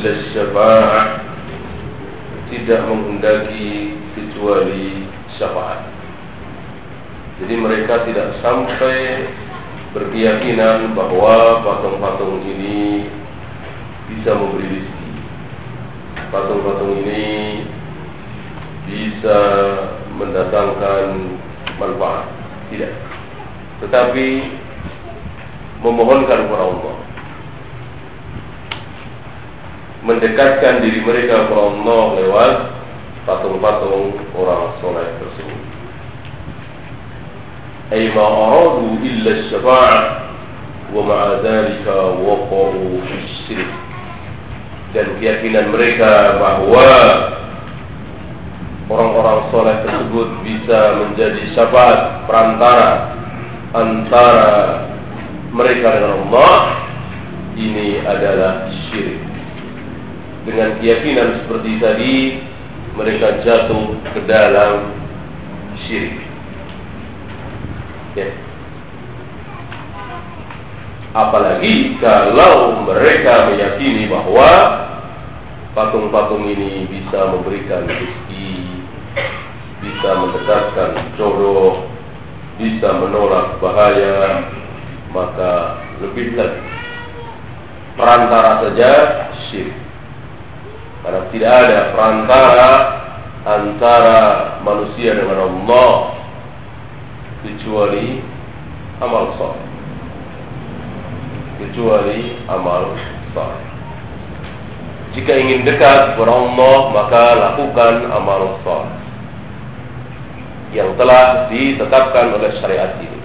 illa syafa'ah tidak menghendaki kecuali syafaat. Jadi mereka tidak sampai berkeyakinan bahwa patung-patung ini bisa memberi rezeki. Patung-patung ini bisa mendatangkan manfaat. Tidak. Tetapi memohonkan kepada Allah. Mendekatkan diri mereka kepada Allah lewat patung-patung orang soleh tersebut. Ma aradu illa syafa'ah wa waqa'u fi syirik. Dan keyakinan mereka bahwa orang-orang soleh tersebut bisa menjadi syafaat perantara antara mereka dengan Allah ini adalah syirik. Dengan keyakinan seperti tadi mereka jatuh ke dalam syirik. Ya. Apalagi kalau mereka meyakini bahwa patung-patung ini bisa memberikan rezeki, bisa mendekatkan jodoh, bisa menolak bahaya, maka lebih lagi perantara saja syirik. Karena tidak ada perantara antara manusia dengan Allah kecuali amal soleh. Kecuali amal soleh. Jika ingin dekat kepada Allah, maka lakukan amal soleh yang telah ditetapkan oleh syariat ini.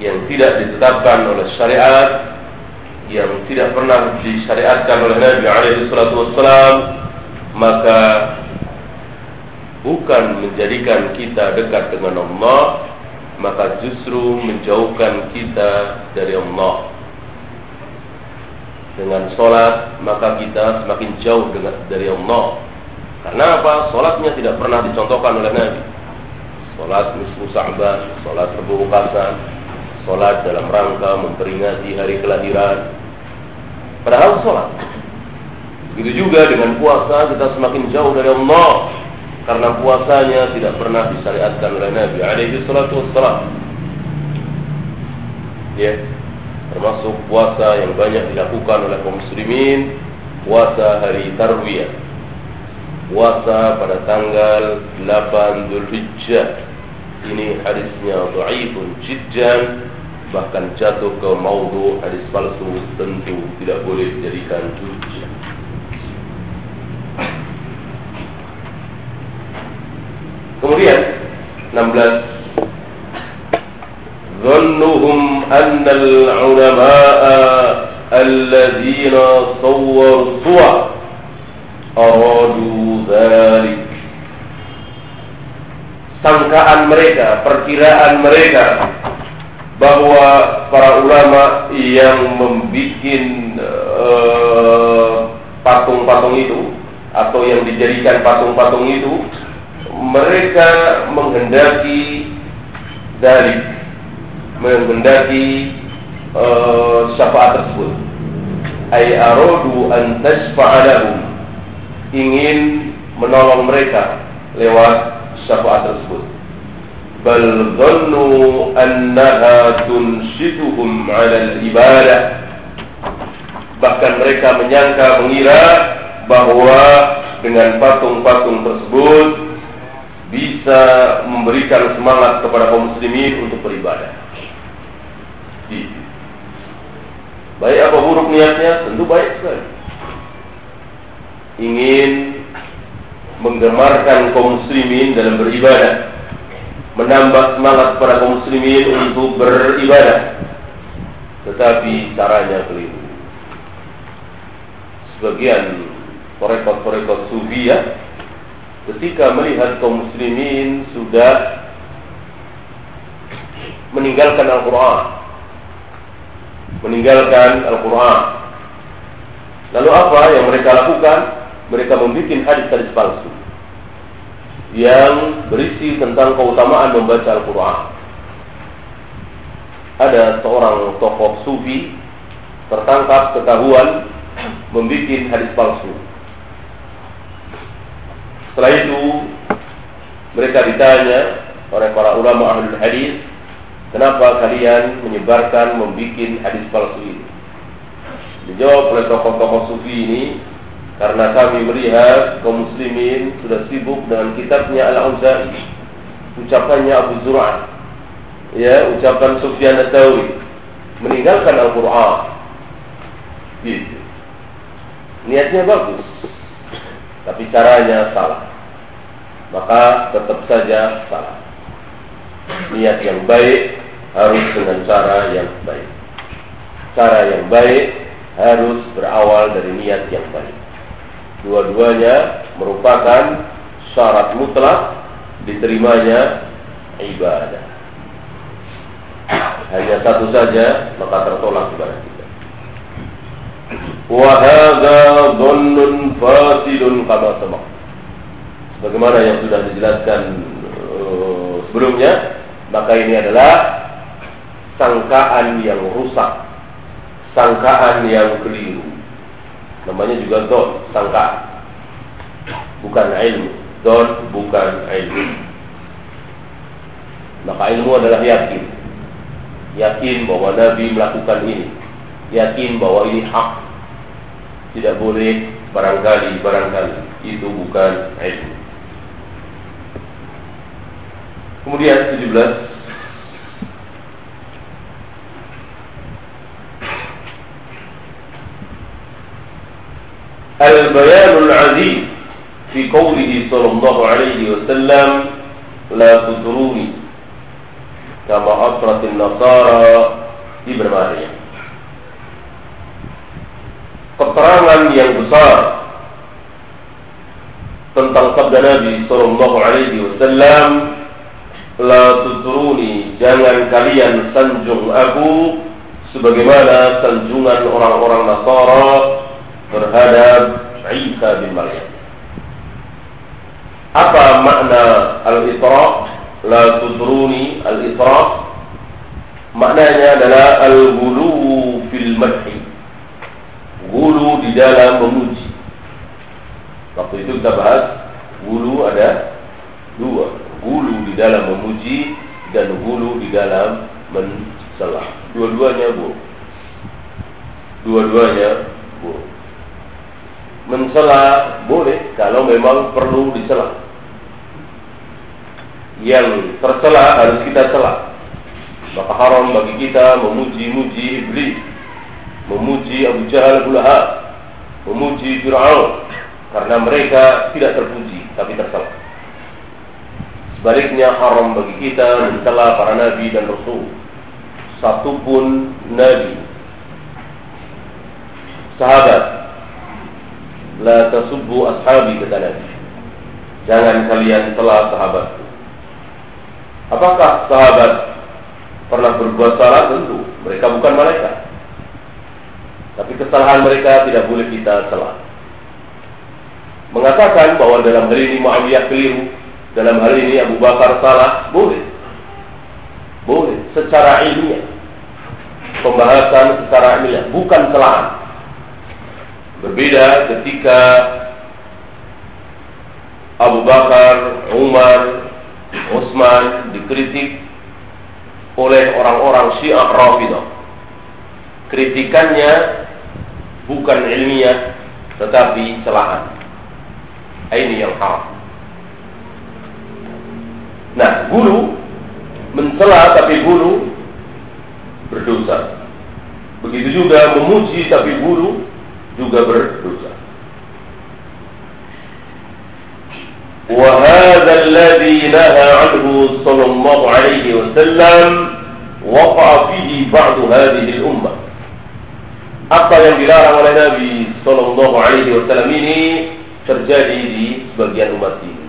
Yang tidak ditetapkan oleh syariat yang tidak pernah disyariatkan oleh Nabi alaihi salatu wassalam maka bukan menjadikan kita dekat dengan Allah maka justru menjauhkan kita dari Allah. Dengan solat maka kita semakin jauh dengan dari Allah. Karena apa? Solatnya tidak pernah dicontohkan oleh Nabi. Solat nisfu sa'ban, solat rebukasan Sholat dalam rangka memperingati hari kelahiran. Padahal sholat Begitu juga dengan puasa kita semakin jauh dari Allah. Karena puasanya tidak pernah disyariatkan oleh Nabi Alaihi salatu wassalam. Ya Termasuk puasa yang banyak dilakukan oleh kaum muslimin Puasa hari Tarwiyah. Puasa pada tanggal 8 Dhul Hijjah. Ini hadisnya Du'ifun Jidjan bahkan jatuh ke maudhu hadis palsu tentu tidak boleh dijadikan hujjah. Kemudian 16 ظنهم أن العلماء الذين صوروا الصور أرادوا ذلك sangkaan mereka, perkiraan mereka bahwa para ulama yang membuat eh, patung-patung itu atau yang dijadikan patung-patung itu mereka menghendaki dari menghendaki uh, syafaat tersebut. Ay aradu an tasfa'alahum ingin menolong mereka lewat syafaat tersebut bal dhannu annaha tunshituhum 'ala al-ibadah bahkan mereka menyangka mengira bahwa dengan patung-patung tersebut bisa memberikan semangat kepada kaum muslimin untuk beribadah. Baik apa buruk niatnya? Tentu baik sekali. Ingin menggemarkan kaum muslimin dalam beribadah, menambah semangat para kaum muslimin untuk beribadah. Tetapi caranya keliru. Sebagian torekot-torekot sufi ya, ketika melihat kaum muslimin sudah meninggalkan Al-Quran, meninggalkan Al-Quran. Lalu apa yang mereka lakukan? Mereka membuat hadis-hadis palsu yang berisi tentang keutamaan membaca Al-Quran. Ada seorang tokoh sufi tertangkap ketahuan membuat hadis palsu. Setelah itu mereka ditanya oleh para ulama ahli hadis, kenapa kalian menyebarkan membuat hadis palsu ini? Dijawab oleh tokoh-tokoh sufi ini, karena kami melihat kaum muslimin sudah sibuk dengan kitabnya Al-Auza'i, ucapannya Abu Zur'ah, ya, ucapan Sufyan Ats-Tsauri, meninggalkan Al-Qur'an. Gitu. Niatnya bagus, tapi caranya salah. Maka tetap saja salah. Niat yang baik harus dengan cara yang baik. Cara yang baik harus berawal dari niat yang baik. Dua-duanya merupakan syarat mutlak diterimanya ibadah. Hanya satu saja maka tertolak ibadah kita. Wahada fasidun kama sabaq. Sebagaimana yang sudah dijelaskan uh, sebelumnya, maka ini adalah sangkaan yang rusak, sangkaan yang keliru. Namanya juga don, sangkaan. Bukan ilmu. Don bukan ilmu. Maka ilmu adalah yakin. Yakin bahwa Nabi melakukan ini. Yakin bahwa ini hak tidak boleh barangkali barangkali itu bukan ilmu. Kemudian 17 البيان العزيز في قوله صلى الله عليه وسلم لا تدروني كما أطرت النصارى ابن مريم keterangan yang besar tentang sabda Nabi Sallallahu Alaihi Wasallam, la tuturuni, jangan kalian sanjung aku sebagaimana sanjungan orang-orang Nasara terhadap Isa bin Maryam. Apa makna al-Isra? La tuturuni al-Isra maknanya adalah al-gulu fil madhi Wulu di dalam memuji. Waktu itu kita bahas wulu ada dua. Wulu di dalam memuji dan wulu di dalam mencela. Dua-duanya buruk. Dua-duanya buruk. Mencela boleh kalau memang perlu dicela. Yang tercela harus kita cela. Maka haram bagi kita memuji-muji iblis memuji Abu Jahal Lahab, memuji Fir'aun karena mereka tidak terpuji tapi tersalah. Sebaliknya haram bagi kita mencela para nabi dan rasul. Satupun nabi sahabat la tasubbu ashabi kata Nabi. Jangan kalian telah sahabatku. Apakah sahabat pernah berbuat salah? Tentu. Mereka bukan malaikat. Tapi kesalahan mereka tidak boleh kita celah. Mengatakan bahwa dalam hal ini Muawiyah keliru, dalam hal ini Abu Bakar salah, boleh. Boleh, secara ilmiah. Pembahasan secara ilmiah, bukan celahan. Berbeda ketika Abu Bakar, Umar, Utsman dikritik oleh orang-orang Syiah Rafidah. Kritikannya bukan ilmiah tetapi celahan. Ini yang haram. Nah, guru mencela tapi guru berdosa. Begitu juga memuji tapi buruk juga berdosa. وهذا الذي نهى عنه صلى الله عليه وسلم وقع فيه بعض هذه الأمة apa yang dilarang oleh Nabi Sallallahu Alaihi Wasallam ini terjadi di sebagian umat ini.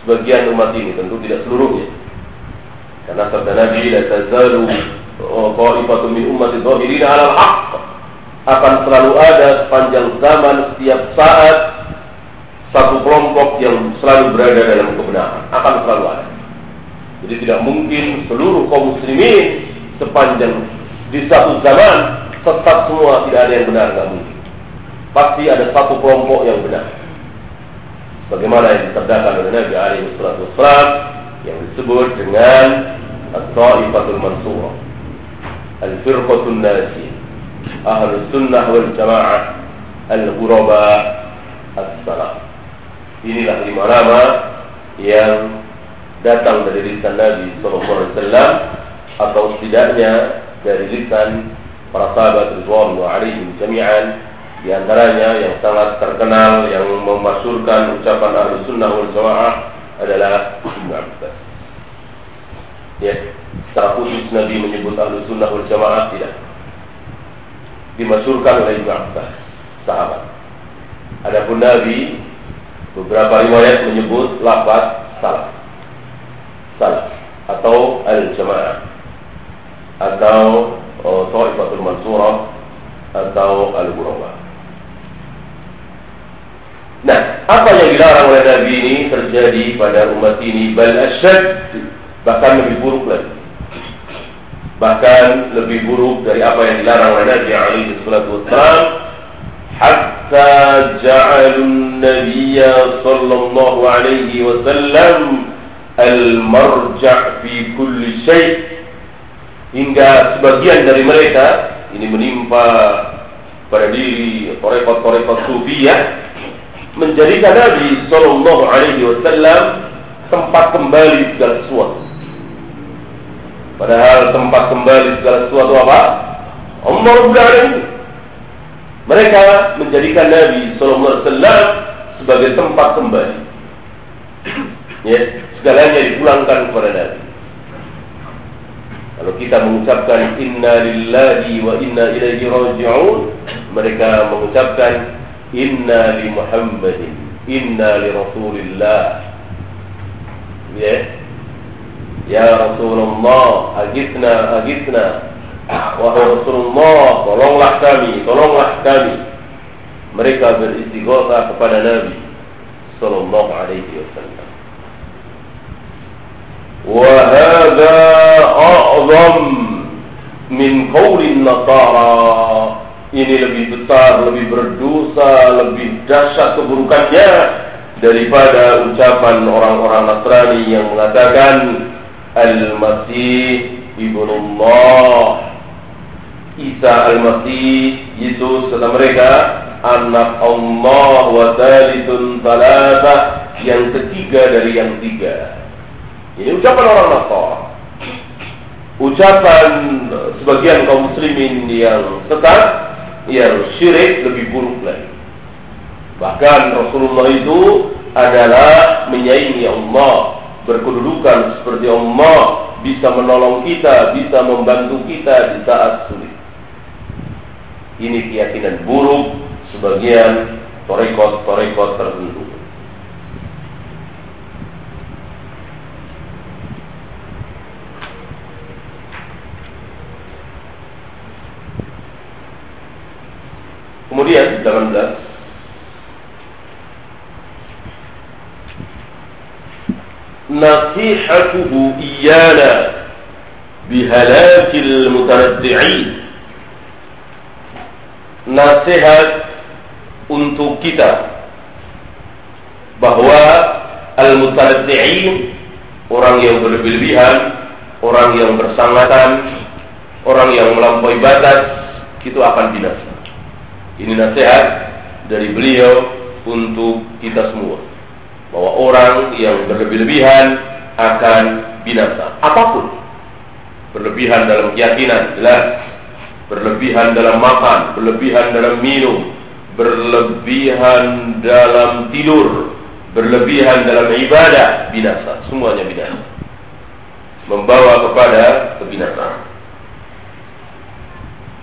Sebagian umat ini tentu tidak seluruhnya. Karena sabda Nabi la tazalu qa'ifatun min ummati dhahirin 'ala al-haqq akan selalu ada sepanjang zaman setiap saat satu kelompok yang selalu berada dalam kebenaran akan selalu ada. Jadi tidak mungkin seluruh kaum muslimin sepanjang di satu zaman sesat semua tidak ada yang benar nggak mungkin. Pasti ada satu kelompok yang benar. Bagaimana yang disabdakan oleh Nabi alaihi wasallam yang disebut dengan At-Ta'ifatul Mansurah Al-Firqatul Nasi Ahlus Sunnah wal Jamaah Al-Ghuraba As-Salam Inilah lima nama yang datang dari lisan Nabi SAW atau setidaknya dari lisan para sahabat Ridwan wa alaihim jami'an di antaranya yang sangat terkenal yang memasyurkan ucapan ahli sunnah wal jamaah adalah Ibn Abbas. Ya, secara khusus Nabi menyebut ahli sunnah wal jamaah tidak. Dimasyurkan oleh Ibn Abbas, sahabat. Adapun Nabi beberapa riwayat menyebut lafaz salah. Salah atau al-jamaah atau oh, Ta'ifatul Mansurah atau Al-Ghuraba. Nah, apa yang dilarang oleh Nabi ini terjadi pada umat ini bal asyad bahkan lebih buruk lagi. Bahkan lebih buruk dari apa yang dilarang oleh Nabi alaihi salatu wassalam hatta ja'alun nabiyya sallallahu alaihi wasallam al-marja' fi kulli syai' hingga sebagian dari mereka ini menimpa pada diri torekot-torekot sufiyah menjadikan Nabi Shallallahu Alaihi Wasallam tempat kembali segala sesuatu. Padahal tempat kembali segala sesuatu apa? Allah Alamin. Mereka menjadikan Nabi Shallallahu Alaihi Wasallam sebagai tempat kembali. ya, segalanya dipulangkan kepada Nabi. Kalau kita mengucapkan inna lillahi wa inna ilaihi raji'un, mereka mengucapkan inna li Muhammadin, inna li Rasulillah. Ya. Ya Rasulullah, agitna, agitna. Wahai Rasulullah, tolonglah kami, tolonglah kami. Mereka beristighosa kepada Nabi sallallahu alaihi wasallam. وهذا أعظم من قول النصارى ini lebih besar, lebih berdosa, lebih dahsyat keburukannya daripada ucapan orang-orang Nasrani yang mengatakan Al-Masih Ibnullah Isa Al-Masih Yesus kata mereka anak Allah wa talithun yang ketiga dari yang tiga ini ucapan orang Nasara. Ucapan sebagian kaum muslimin yang sesat, yang syirik lebih buruk lagi. Bahkan Rasulullah itu adalah menyaingi Allah, berkedudukan seperti Allah, bisa menolong kita, bisa membantu kita di saat sulit. Ini keyakinan buruk sebagian torekot-torekot tertentu. Kemudian 18 Nasihatuhu iyana bihalakil mutaraddi'in Nasihat untuk kita bahwa al-mutaraddi'in orang yang berlebihan, orang yang bersangatan, orang yang melampaui batas itu akan binasa. Ini nasihat dari beliau untuk kita semua Bahwa orang yang berlebih-lebihan akan binasa. Apapun. Berlebihan dalam keyakinan, jelas. berlebihan dalam makan, berlebihan dalam minum, berlebihan dalam tidur, berlebihan dalam ibadah, binasa. Semuanya binasa. Membawa kepada kebinasaan.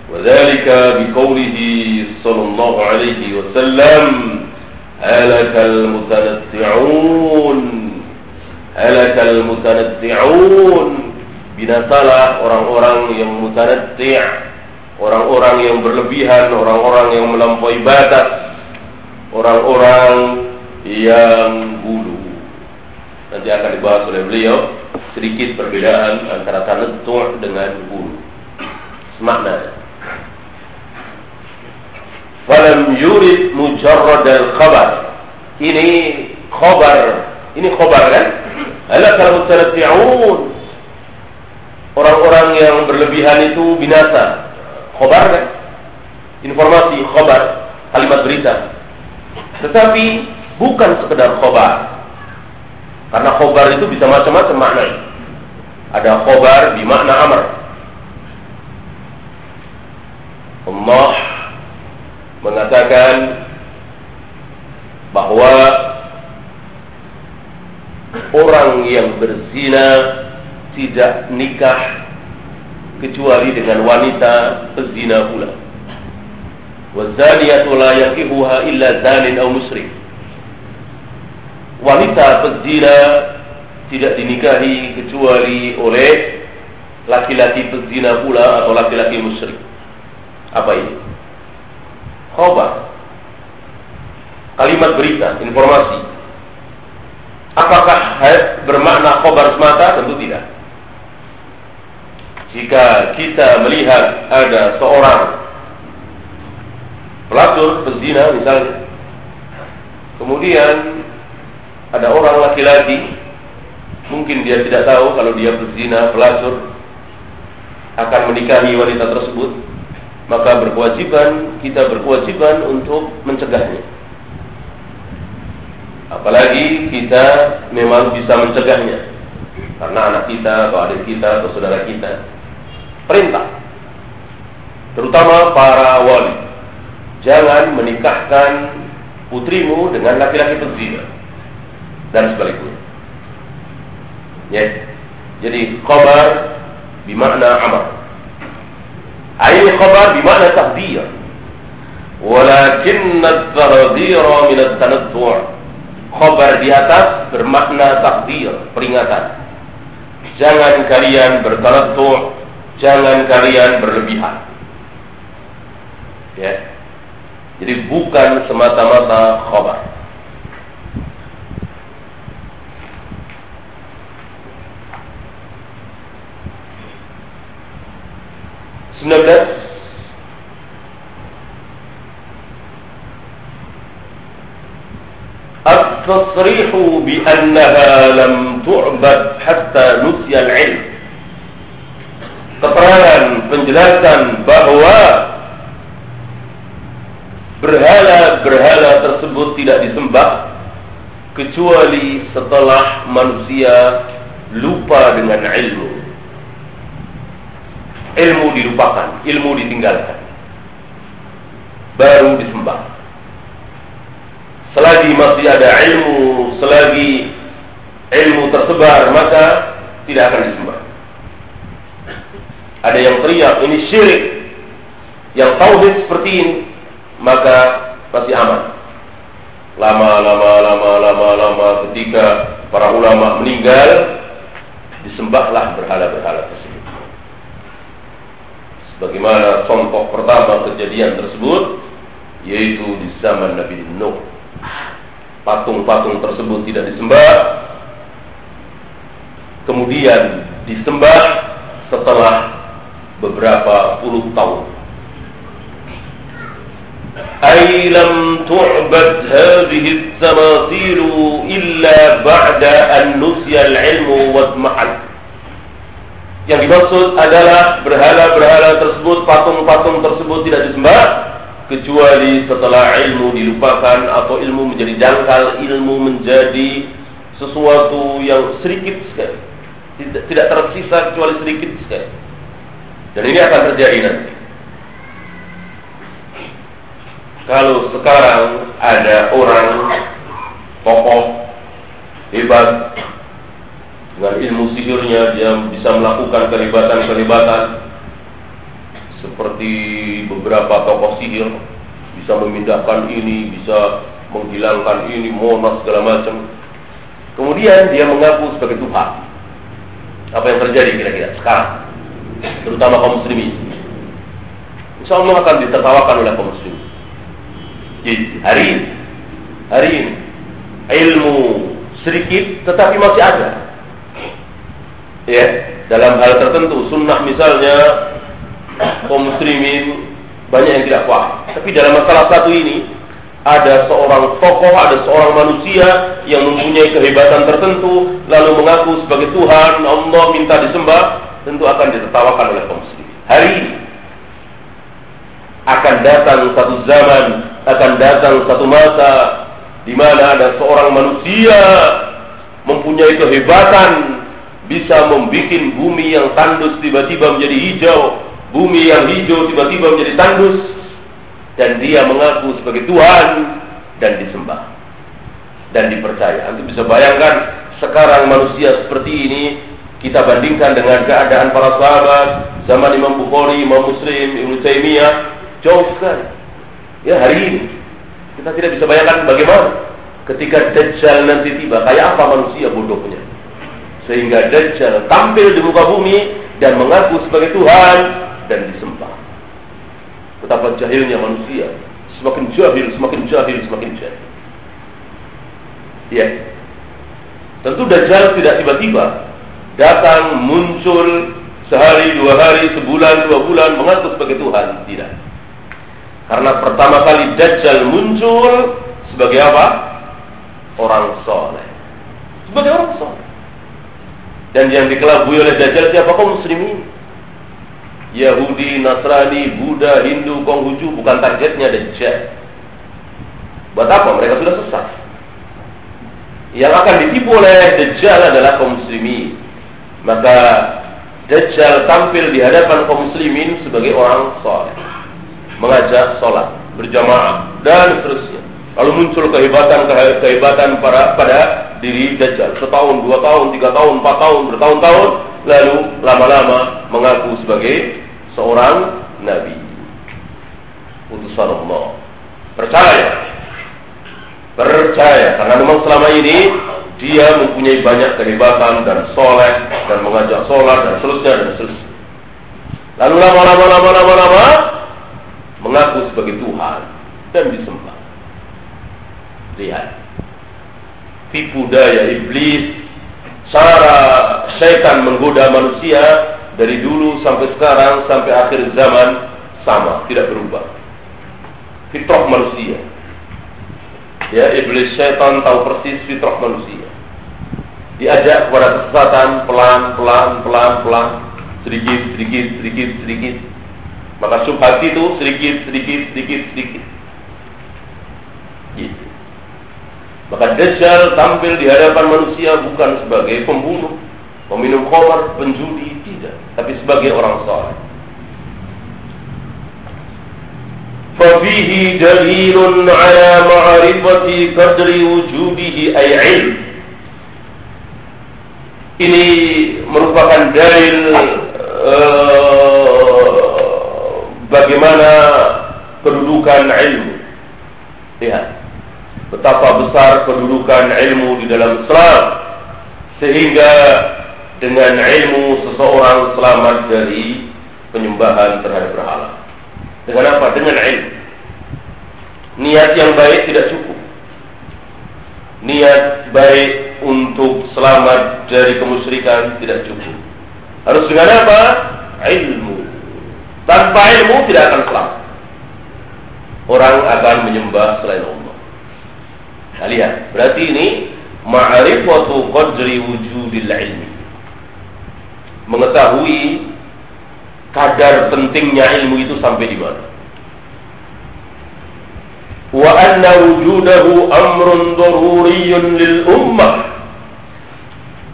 وذلك بقوله صلى الله عليه وسلم هلك المتنطعون هلك المتنطعون binasalah orang-orang yang mutanatti' orang-orang yang berlebihan, orang-orang yang melampaui batas, orang-orang yang bulu. Nanti akan dibahas oleh beliau sedikit perbedaan antara tanattu' dengan bulu. Semakna. Falam yurid mujarrad al-khabar. Ini khabar. Ini khabar kan? Ala kalau mutanatti'un. Orang-orang yang berlebihan itu binasa. Khabar kan? Informasi khabar, kalimat berita. Tetapi bukan sekedar khabar. Karena khobar itu bisa macam-macam makna. Ada khobar di makna amr. Allah mengatakan bahwa orang yang berzina tidak nikah kecuali dengan wanita pezina pula. Wazaniyatu illa zanin aw musyrik. Wanita pezina tidak dinikahi kecuali oleh laki-laki pezina pula atau laki-laki musyrik. Apa ini? Khobar. Kalimat berita, informasi. Apakah bermakna khobar semata? Tentu tidak. Jika kita melihat ada seorang pelacur pezina misalnya, kemudian ada orang laki-laki, mungkin dia tidak tahu kalau dia pezina, pelacur, akan menikahi wanita tersebut, maka berkewajiban kita berkewajiban untuk mencegahnya. Apalagi kita memang bisa mencegahnya karena anak kita atau adik kita atau saudara kita. Perintah terutama para wali jangan menikahkan putrimu dengan laki-laki pezina dan sebaliknya. Ya. Jadi khabar bimakna amar أي خبر بمعنى di atas bermakna takdir, peringatan. Jangan kalian jangan kalian berlebihan. Ya. Jadi bukan semata-mata. 19 التصريح بأنها لم تعبد حتى نسي العلم keterangan penjelasan bahwa berhala-berhala tersebut tidak disembah kecuali setelah manusia lupa dengan ilmu ilmu dilupakan, ilmu ditinggalkan. Baru disembah. Selagi masih ada ilmu, selagi ilmu tersebar, maka tidak akan disembah. Ada yang teriak, ini syirik. Yang tauhid seperti ini, maka masih aman. Lama, lama, lama, lama, lama ketika para ulama meninggal, disembahlah berhala-berhala tersebut. Bagaimana contoh pertama kejadian tersebut yaitu di zaman Nabi Nuh. Patung-patung tersebut tidak disembah. Kemudian disembah setelah beberapa puluh tahun. أي لم تعبد هذه التماثيل إلا بعد أن نسي العلم واضمحل yang dimaksud adalah berhala-berhala tersebut, patung-patung tersebut tidak disembah kecuali setelah ilmu dilupakan atau ilmu menjadi dangkal, ilmu menjadi sesuatu yang sedikit sekali. Tidak, tidak tersisa kecuali sedikit sekali. Dan ini akan terjadi nanti. kalau sekarang ada orang tokoh hebat dengan ilmu sihirnya dia bisa melakukan kehebatan-kehebatan seperti beberapa tokoh sihir bisa memindahkan ini, bisa menghilangkan ini, monas segala macam. Kemudian dia mengaku sebagai Tuhan. Apa yang terjadi kira-kira sekarang? Terutama kaum muslimin. Insya Allah akan ditertawakan oleh kaum muslimin. Jadi hari ini, hari ini ilmu sedikit tetapi masih ada. Ya, dalam hal tertentu sunnah misalnya kaum muslimin banyak yang tidak paham. Tapi dalam masalah satu ini ada seorang tokoh, ada seorang manusia yang mempunyai kehebatan tertentu lalu mengaku sebagai Tuhan, Allah minta disembah, tentu akan ditertawakan oleh kaum muslimin. Hari ini akan datang satu zaman, akan datang satu masa di mana ada seorang manusia mempunyai kehebatan bisa membuat bumi yang tandus tiba-tiba menjadi hijau, bumi yang hijau tiba-tiba menjadi tandus dan dia mengaku sebagai Tuhan dan disembah dan dipercaya. Anda bisa bayangkan sekarang manusia seperti ini kita bandingkan dengan keadaan para sahabat zaman Imam Bukhari, Imam Muslim, Ibnu Taimiyah Jauh sekali. Ya hari ini kita tidak bisa bayangkan bagaimana ketika Dajjal nanti tiba, kayak apa manusia bodohnya. Sehingga Dajjal tampil di muka bumi dan mengaku sebagai Tuhan dan disembah. Betapa jahilnya manusia. Semakin jahil, semakin jahil, semakin jahil. Ya. Tentu Dajjal tidak tiba-tiba datang muncul sehari, dua hari, sebulan, dua bulan mengaku sebagai Tuhan. Tidak. Karena pertama kali Dajjal muncul sebagai apa? Orang soleh. Sebagai orang soleh. Dan yang dikelabui oleh Dajjal siapa? Kaum muslimin. Yahudi, Nasrani, Buddha, Hindu, Konghucu bukan targetnya Dajjal. Buat apa? Mereka sudah sesat. Yang akan ditipu oleh Dajjal adalah kaum muslimin. Maka Dajjal tampil di hadapan kaum muslimin sebagai orang soleh mengajak sholat berjamaah dan seterusnya. Lalu muncul kehebatan kehebatan para pada diri Dajjal setahun, dua tahun, tiga tahun, empat tahun, bertahun-tahun, lalu lama-lama mengaku sebagai seorang nabi, utusan Allah. Percaya, percaya karena memang selama ini dia mempunyai banyak kehebatan dan soleh dan mengajak sholat dan seterusnya dan seterusnya. Lalu lama-lama lama-lama lama mengaku sebagai Tuhan dan disembah. Lihat. Tipu daya iblis, cara syaitan menggoda manusia dari dulu sampai sekarang sampai akhir zaman sama, tidak berubah. Fitrah manusia. Ya, iblis syaitan tahu persis fitrah manusia. Diajak kepada kesesatan pelan, pelan, pelan, pelan, sedikit, sedikit, sedikit, sedikit, maka subhat itu sedikit, sedikit, sedikit, sedikit. Gitu. Maka Dajjal tampil di hadapan manusia bukan sebagai pembunuh, peminum khamar, penjudi, tidak. Tapi sebagai orang soleh. ففيه دليل على معرفة قدر وجوده أي علم ini merupakan dalil uh, bagaimana kedudukan ilmu. Lihat betapa besar kedudukan ilmu di dalam Islam sehingga dengan ilmu seseorang selamat dari penyembahan terhadap berhala. Dengan apa? Dengan ilmu. Niat yang baik tidak cukup. Niat baik untuk selamat dari kemusyrikan tidak cukup. Harus dengan apa? Ilmu. Tanpa ilmu tidak akan selamat. Orang akan menyembah selain Allah. Nah, lihat, berarti ini ma'rifatu qadri wujudil ilmi. Mengetahui kadar pentingnya ilmu itu sampai di mana. Wa anna wujudahu amrun daruriyun lil ummah.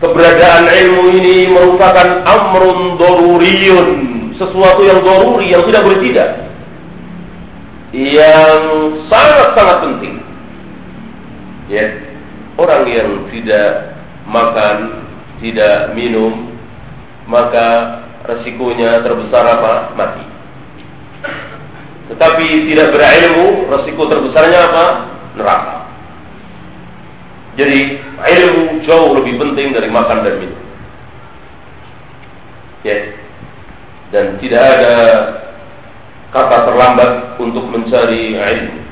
Keberadaan ilmu ini merupakan amrun daruriyun sesuatu yang doruri yang tidak boleh tidak. yang sangat-sangat penting. Ya, orang yang tidak makan, tidak minum, maka resikonya terbesar apa? Mati. Tetapi tidak berilmu, resiko terbesarnya apa? Neraka. Jadi ilmu jauh lebih penting dari makan dan minum. Ya. Dan tidak ada kata terlambat untuk mencari ilmu.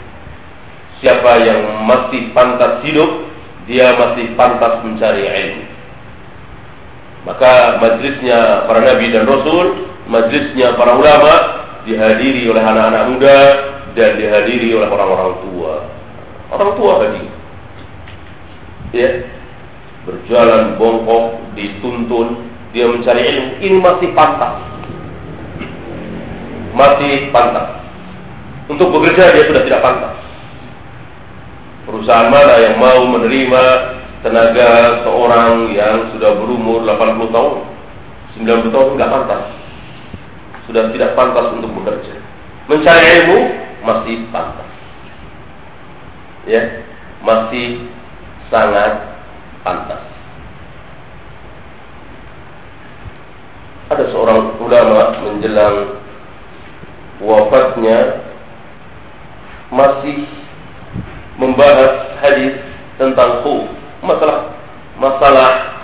Siapa yang masih pantas hidup, dia masih pantas mencari ilmu. Maka majlisnya para nabi dan rasul, majlisnya para ulama dihadiri oleh anak-anak muda dan dihadiri oleh orang-orang tua. Orang tua tadi. Ya. Berjalan bongkok, dituntun, dia mencari ilmu, ini masih pantas masih pantas. Untuk bekerja dia sudah tidak pantas. Perusahaan mana yang mau menerima tenaga seorang yang sudah berumur 80 tahun, 90 tahun nggak pantas. Sudah tidak pantas untuk bekerja. Mencari ilmu masih pantas. Ya, masih sangat pantas. Ada seorang ulama menjelang wafatnya masih membahas hadis tentang hu masalah masalah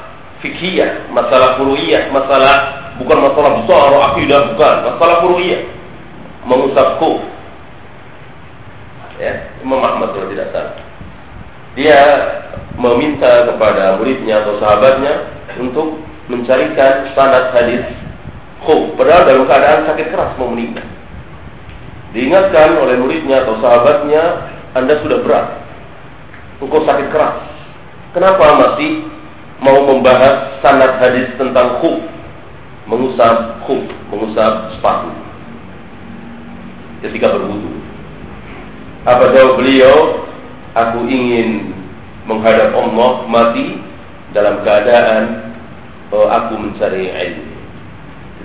fikih masalah furu'iyah, masalah bukan masalah besar akidah bukan, masalah furu'iyah. Mengusap hu. Ya, Imam Ahmad kalau tidak salah. Dia meminta kepada muridnya atau sahabatnya untuk mencarikan sanad hadis hu padahal dalam keadaan sakit keras mau meninggal. Diingatkan oleh muridnya atau sahabatnya, Anda sudah berat. Engkau sakit keras. Kenapa masih mau membahas sanad hadis tentang khuf? Mengusap khuf, mengusap sepatu. Ketika berwudu. Apa jawab beliau? Aku ingin menghadap Allah mati dalam keadaan oh, aku mencari ilmu.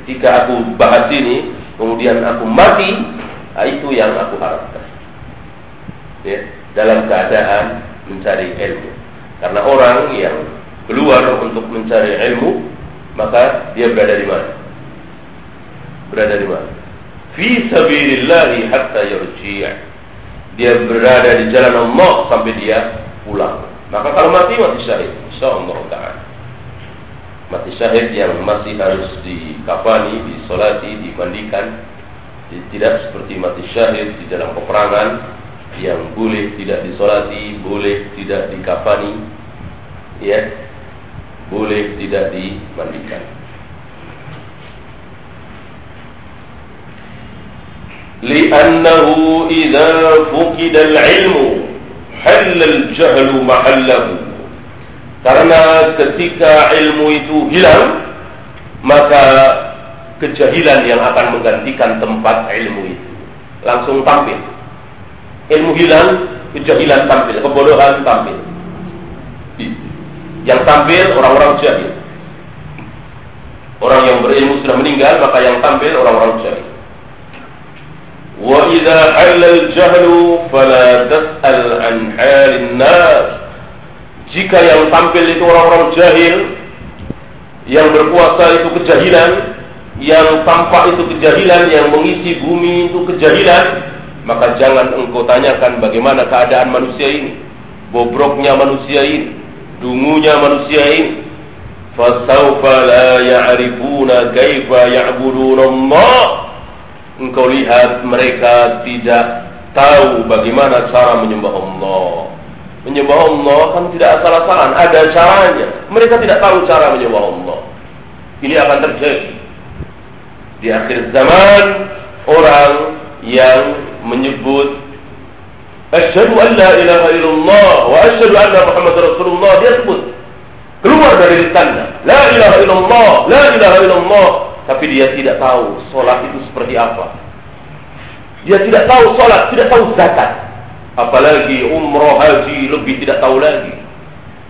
Ketika aku bahas ini, kemudian aku mati Nah, itu yang aku harapkan. Ya, dalam keadaan mencari ilmu. Karena orang yang keluar untuk mencari ilmu, maka dia berada di mana? Berada di mana? Fi sabilillah hatta yarji'. Dia berada di jalan Allah sampai dia pulang. Maka kalau mati mati syahid, insyaallah taala. Mati syahid yang masih harus dikafani, disolati, dimandikan, tidak seperti mati syahid di dalam peperangan yang boleh tidak disolati, boleh tidak dikafani, ya, boleh tidak dimandikan. Li'annahu idza fuqida al-ilmu halla al-jahlu mahallahu. Karena ketika ilmu itu hilang, maka kejahilan yang akan menggantikan tempat ilmu itu. Langsung tampil. Ilmu hilang, kejahilan tampil, kebodohan tampil. Yang tampil orang-orang jahil. Orang yang berilmu sudah meninggal, maka yang tampil orang-orang jahil. Idza halal jahlu fala tas'al an halin nas. Jika yang tampil itu orang-orang jahil, yang berpuasa itu kejahilan, yang tampak itu kejahilan, yang mengisi bumi itu kejahilan, maka jangan engkau tanyakan bagaimana keadaan manusia ini, bobroknya manusia ini, dungunya manusia ini. Fasaufa la ya'rifuna kaifa ya'budun Allah. Engkau lihat mereka tidak tahu bagaimana cara menyembah Allah. Menyembah Allah kan tidak asal-asalan, ada caranya. Mereka tidak tahu cara menyembah Allah. Ini akan terjadi di akhir zaman orang yang menyebut Asyhadu an la ilaha illallah wa asyhadu anna Muhammad Rasulullah. Dia sebut keluar dari lisannya la ilaha illallah la ilaha illallah. Tapi dia tidak tahu solat itu seperti apa. Dia tidak tahu solat tidak tahu zakat. Apalagi umroh haji lebih tidak tahu lagi.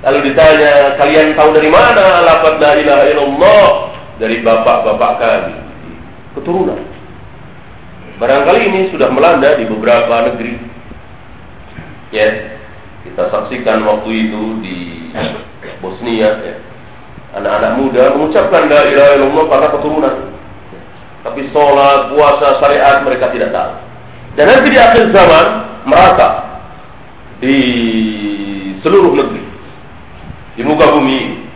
Lalu ditanya kalian tahu dari mana lafaz la ilaha illallah? Dari bapak-bapak kami. Keturunan. Barangkali ini sudah melanda di beberapa negeri. Ya, kita saksikan waktu itu di Bosnia. Ya. Anak-anak muda mengucapkan la ilaha illallah karena keturunan. Tapi sholat, puasa, syariat mereka tidak tahu. Dan nanti di akhir zaman merata di seluruh negeri di muka bumi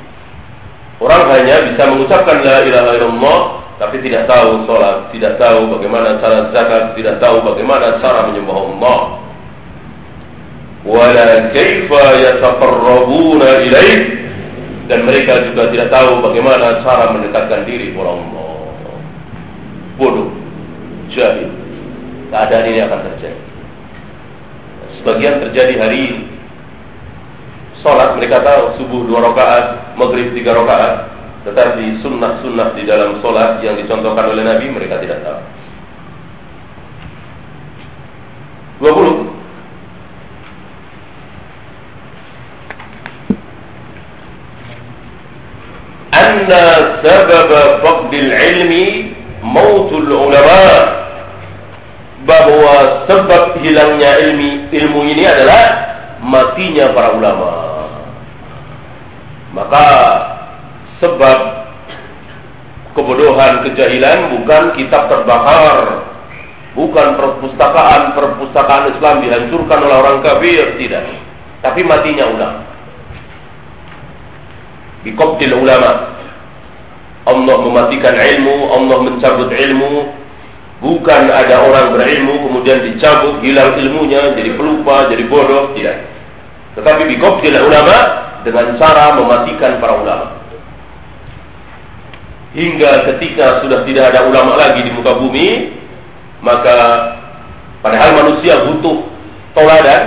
Orang hanya bisa mengucapkan la ilaha illallah tapi tidak tahu sholat, tidak tahu bagaimana cara zakat, tidak tahu bagaimana cara menyembah Allah. Wala kaifa yataqarrabuna ilaih dan mereka juga tidak tahu bagaimana cara mendekatkan diri kepada Allah. Bodoh, jahil. Keadaan ini akan terjadi. Sebagian terjadi hari ini. Sholat mereka tahu subuh dua rakaat, maghrib tiga rakaat, tetapi sunnah-sunnah di dalam sholat yang dicontohkan oleh Nabi mereka tidak tahu. 20. Anna sabab faqdil ilmi mautul ulama bahwa sebab hilangnya ilmi ilmu ini adalah matinya para ulama. Maka Sebab kebodohan, kejahilan bukan kitab terbakar, bukan perpustakaan perpustakaan Islam dihancurkan oleh orang kafir, tidak. Tapi matinya ulama. Bikoptil ulama. Allah mematikan ilmu, Allah mencabut ilmu, bukan ada orang berilmu kemudian dicabut, hilang ilmunya, jadi pelupa, jadi bodoh, tidak. Tetapi bikoptil ulama dengan cara mematikan para ulama hingga ketika sudah tidak ada ulama lagi di muka bumi, maka padahal manusia butuh toladan,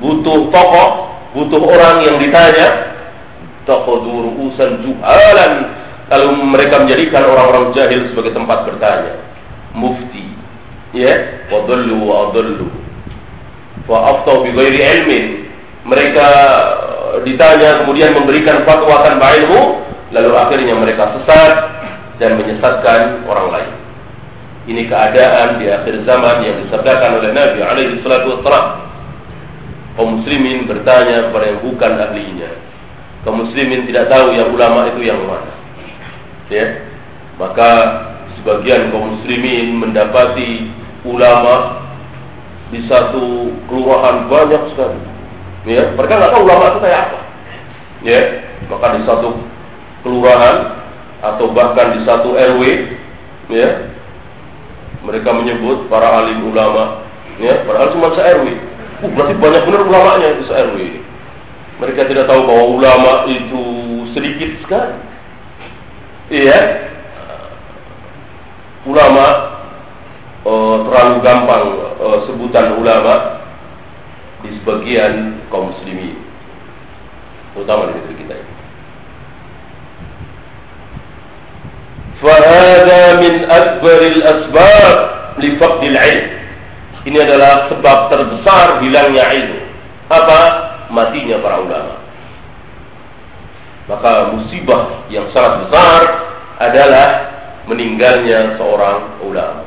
butuh tokoh, butuh orang yang ditanya, tokoh urusan jualan, kalau mereka menjadikan orang-orang jahil sebagai tempat bertanya, mufti, ya, wadallu wa adallu, wa aftau bi ghairi ilmin, mereka ditanya kemudian memberikan fatwa tanpa ilmu lalu akhirnya mereka sesat dan menyesatkan orang lain. Ini keadaan di akhir zaman yang disabdakan oleh Nabi alaihi salatu wassalam. Kaum muslimin bertanya kepada yang bukan ahlinya. Kaum muslimin tidak tahu yang ulama itu yang mana. Ya. Maka sebagian kaum muslimin mendapati ulama di satu kelurahan banyak sekali. Ya, mereka nggak tahu ulama itu kayak apa. Ya, maka di satu kelurahan atau bahkan di satu RW ya mereka menyebut para alim ulama ya padahal cuma se RW uh, berarti banyak benar ulamanya itu se RW mereka tidak tahu bahwa ulama itu sedikit sekali. Iya. Ulama uh, terlalu gampang uh, sebutan ulama di sebagian kaum muslimin. Terutama di negeri kita ini Fahada min akbaril asbab li. Ini adalah sebab terbesar hilangnya ilmu. Apa? Matinya para ulama. Maka musibah yang sangat besar adalah meninggalnya seorang ulama.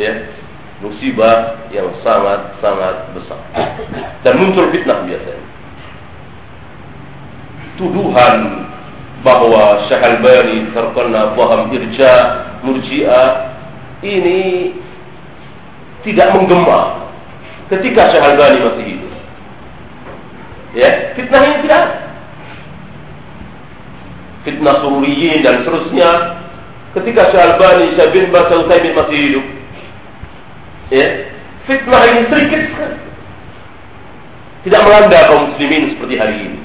Ya, musibah yang sangat-sangat besar. Dan muncul fitnah biasanya. Tuduhan bahwa Syekh Al-Bani terkena paham irja murji'ah ini tidak menggema ketika Syekh Al-Bani masih hidup. Ya, fitnah ini tidak Fitnah sururiyin dan seterusnya ketika Syekh Al-Bani, Syekh bin Bas Al-Utsaimin masih hidup. Ya, fitnah ini sedikit. Tidak melanda kaum muslimin seperti hari ini.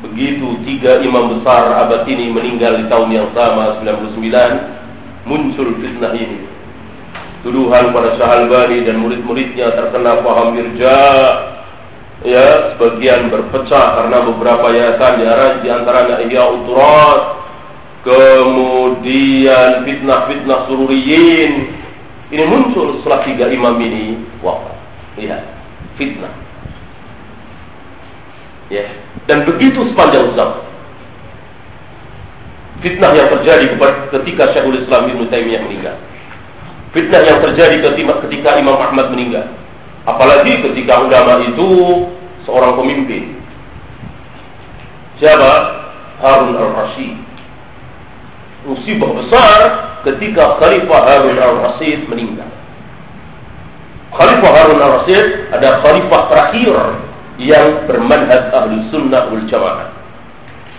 Begitu tiga imam besar abad ini meninggal di tahun yang sama 99 muncul fitnah ini. Tuduhan pada Syahalbani dan murid-muridnya terkena paham irja. Ya, sebagian berpecah karena beberapa yayasan diarah di antaranya Ihya Uturat. Kemudian fitnah-fitnah sururiyin. Ini muncul setelah tiga imam ini wafat. Lihat, fitnah. Ya, dan begitu sepanjang zaman. Fitnah yang terjadi ketika Syekhul Islam Ibn Taimiyah meninggal. Fitnah yang terjadi ketika Imam Ahmad meninggal. Apalagi ketika ulama itu seorang pemimpin. Siapa? Harun al-Rashid. Musibah besar ketika Khalifah Harun al-Rashid meninggal. Khalifah Harun al-Rashid ada khalifah terakhir yang bermanhaj ahli sunnah wal jamaah.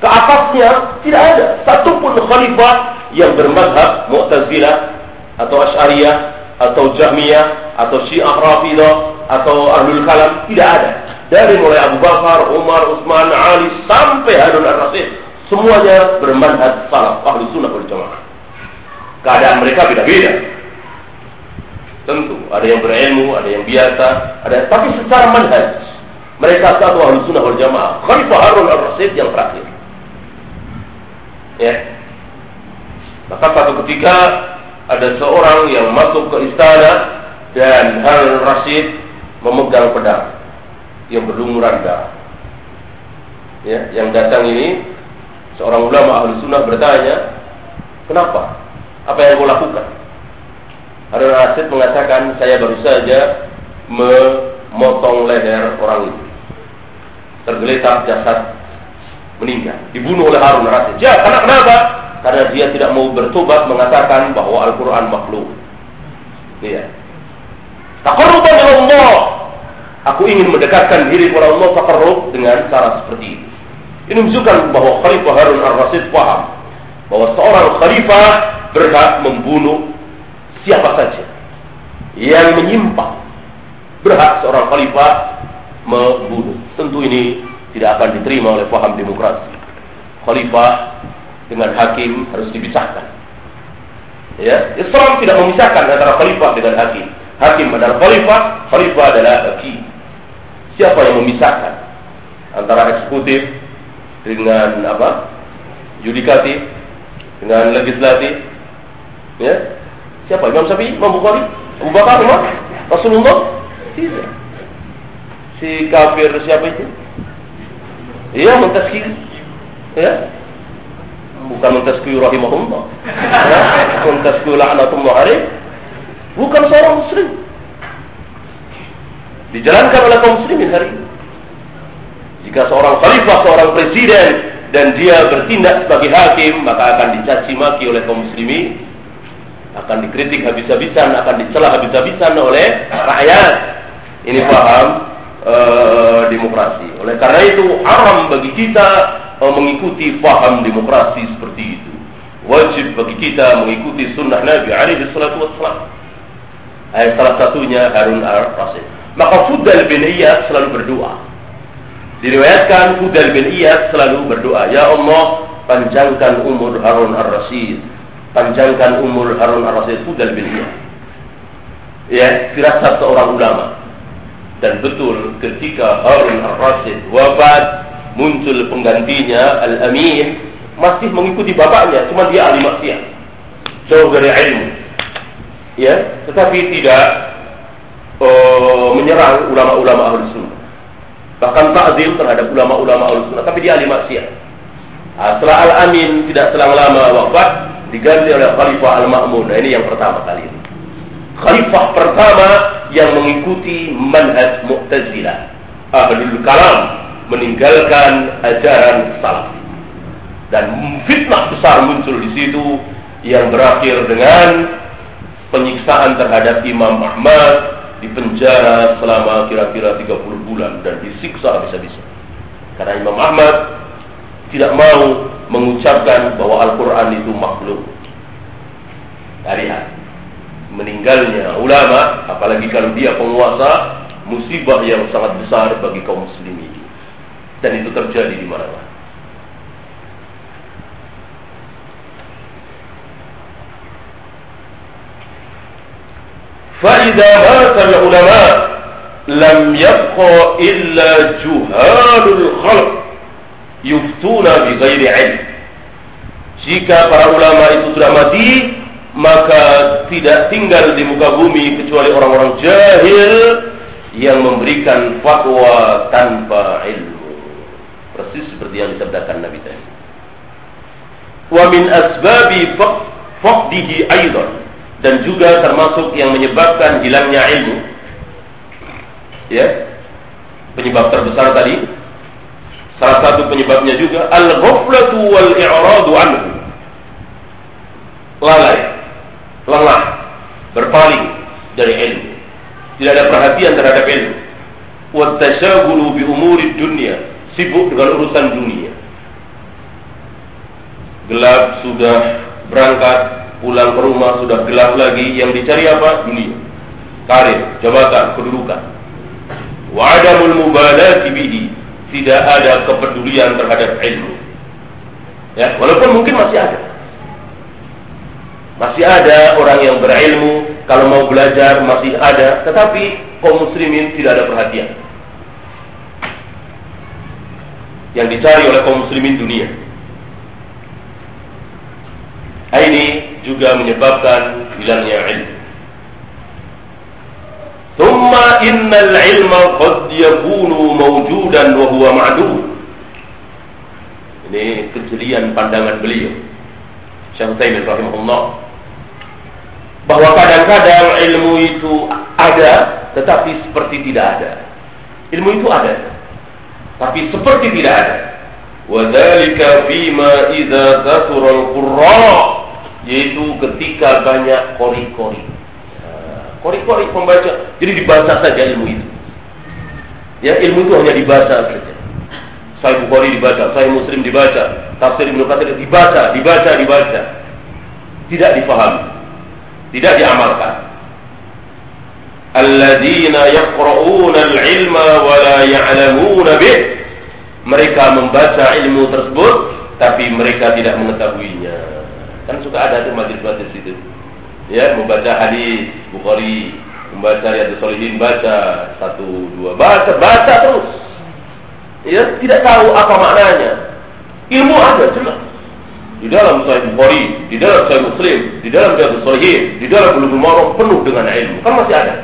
Ke atasnya tidak ada satupun khalifah yang bermadhab Mu'tazilah atau Asy'ariyah atau Jahmiyah atau Syiah Rafidah atau Ahlul Kalam tidak ada. Dari mulai Abu Bakar, Umar, Utsman, Ali sampai Harun al-Rasyid semuanya bermanhaj salaf ahli sunnah wal jamaah. Keadaan mereka beda-beda. Tentu ada yang berilmu, ada yang biasa, ada tapi secara manhaj mereka satu ahli sunnah wal jamaah. Khalifah Harun al-Rasyid yang terakhir. Ya. Maka satu ketika ada seorang yang masuk ke istana dan Harun al-Rasyid memegang pedang yang berlumuran darah. Ya, yang datang ini seorang ulama ahli sunnah bertanya, kenapa? Apa yang kau lakukan? Harun Rasid mengatakan saya baru saja memotong leher orang itu. Tergeletak jasad meninggal, dibunuh oleh Harun Rasid. Ya, karena kenapa? Karena dia tidak mau bertobat mengatakan bahwa Al-Quran makhluk. Iya. Takarruban Allah. Aku ingin mendekatkan diri kepada Allah takarrub dengan cara seperti ini. Ini menunjukkan bahwa Khalifah Harun Ar-Rasid paham bahwa seorang khalifah berhak membunuh siapa saja yang menyimpang berhak seorang khalifah membunuh. Tentu ini tidak akan diterima oleh paham demokrasi. Khalifah dengan hakim harus dipisahkan. Ya, Islam tidak memisahkan antara khalifah dengan hakim. Hakim adalah khalifah, khalifah adalah hakim. Siapa yang memisahkan antara eksekutif dengan apa? Yudikatif dengan legislatif? Ya, Siapa? Imam Syafi'i? Imam Bukhari? Abu Bakar? Umar? Rasulullah? Tidak. Si kafir siapa itu? Iya, Montesquieu. Ya. Bukan Montesquieu rahimahullah. Ya. Montesquieu la'natullah alaih. Bukan seorang muslim. Dijalankan oleh kaum muslimin hari ini. Jika seorang khalifah, seorang presiden dan dia bertindak sebagai hakim, maka akan dicaci maki oleh kaum muslimin akan dikritik habis-habisan, akan dicela habis-habisan oleh rakyat. Ini paham e, demokrasi. Oleh karena itu haram bagi kita e, mengikuti paham demokrasi seperti itu. Wajib bagi kita mengikuti sunnah Nabi alaihi salatu wassalam. Ayat salah satunya Harun al-Rasid. Maka Fudal bin Iyad selalu berdoa. Diriwayatkan Fudal bin Iyad selalu berdoa, Ya Allah, panjangkan umur Harun al-Rasid panjangkan umur Harun al-Rasyid Fudal bin Iyad. Ya, firasat seorang ulama. Dan betul ketika Harun al-Rasyid wafat, muncul penggantinya Al-Amin masih mengikuti bapaknya, cuma dia ahli maksiat. Jauh dari ilmu. Ya, tetapi tidak uh, menyerang ulama-ulama ahli sunnah. Bahkan takzim terhadap ulama-ulama ahli sunnah, tapi dia ahli maksiat. Nah, setelah Al-Amin tidak selang lama wafat, diganti oleh Khalifah Al-Ma'mun. Nah, ini yang pertama kali ini. Khalifah pertama yang mengikuti manhaj Mu'tazilah. Ahlul Kalam meninggalkan ajaran salaf. Dan fitnah besar muncul di situ yang berakhir dengan penyiksaan terhadap Imam Ahmad di penjara selama kira-kira 30 bulan dan disiksa habis-habisan. Karena Imam Ahmad tidak mau mengucapkan bahwa Al-Quran itu makhluk. Lihat, meninggalnya ulama, apalagi kalau dia penguasa, musibah yang sangat besar bagi kaum muslimin. Dan itu terjadi di mana-mana. فإذا مات العلماء لم يبقى إلا جهال الخلق yuftuna bi ghairi ilm. Jika para ulama itu sudah mati, maka tidak tinggal di muka bumi kecuali orang-orang jahil yang memberikan fatwa tanpa ilmu. Persis seperti yang disabdakan Nabi tadi. Wa min asbabi faqdihi aidan dan juga termasuk yang menyebabkan hilangnya ilmu. Ya. Penyebab terbesar tadi salah satu penyebabnya juga al-ghaflatu wal i'radu anhu. Lalai, lengah, berpaling dari ilmu. Tidak ada perhatian terhadap ilmu. Wa tasyaghulu bi umuri dunya, sibuk dengan urusan dunia. Gelap sudah berangkat pulang ke rumah sudah gelap lagi, yang dicari apa? Dunia. Karir, jabatan, kedudukan. Wa adamul mubalati bihi. Tidak ada kepedulian terhadap ilmu. Ya, walaupun mungkin masih ada. Masih ada orang yang berilmu, kalau mau belajar masih ada, tetapi kaum muslimin tidak ada perhatian. Yang dicari oleh kaum muslimin dunia. Ini juga menyebabkan hilangnya ilmu. Thumma innal ilma qad yakunu mawjudan wa huwa ma'dum. Ini kejelian pandangan beliau. Syekh Taimin rahimahullah. Bahwa kadang-kadang ilmu itu ada tetapi seperti tidak ada. Ilmu itu ada tapi seperti tidak ada. Wa dzalika fima idza kathura yaitu ketika banyak kori-kori. Kori-kori pembaca, jadi dibaca saja ilmu itu. Ya ilmu itu hanya dibaca saja. Saya Bukhari dibaca, saya Muslim dibaca, tafsir Ibnu Katsir dibaca, dibaca, dibaca. Tidak difahami, tidak diamalkan. Alladzina yaqra'una al-ilma wa la ya'lamuna bih. Mereka membaca ilmu tersebut tapi mereka tidak mengetahuinya. Kan suka ada tuh majlis-majlis itu. Ya, membaca hadis Bukhari, membaca Riyadhus Shalihin, baca satu dua, baca baca terus. Ya, tidak tahu apa maknanya. Ilmu ada jelas. Di dalam Sahih Bukhari, di dalam Sahih Muslim, di dalam Riyadhus Shalihin, di dalam Bulughul Maram penuh dengan ilmu. Kan masih ada.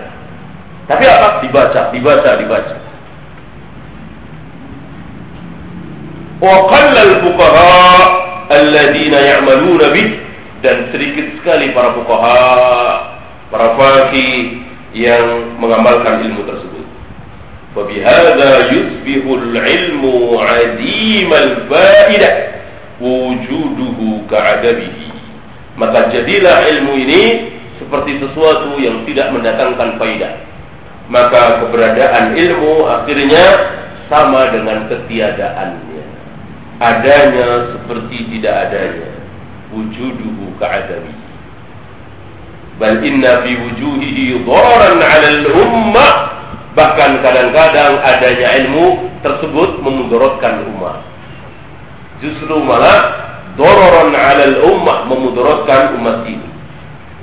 Tapi apa? Dibaca, dibaca, dibaca. Wa qallal fuqaha alladzina ya'maluna bih dan sedikit sekali para fuqaha, para faqih yang mengamalkan ilmu tersebut. Fabihadza yusbihul ilmu 'azimal fa'idah wujuduhu ka'adabihi. Maka jadilah ilmu ini seperti sesuatu yang tidak mendatangkan faidah. Maka keberadaan ilmu akhirnya sama dengan ketiadaannya. Adanya seperti tidak adanya. Wujuduhu ka'adami bal inna fi wujuhihi dharan 'ala al-ummah bahkan kadang-kadang adanya ilmu tersebut memudaratkan umat justru malah dararan 'ala al-ummah memudaratkan umat ini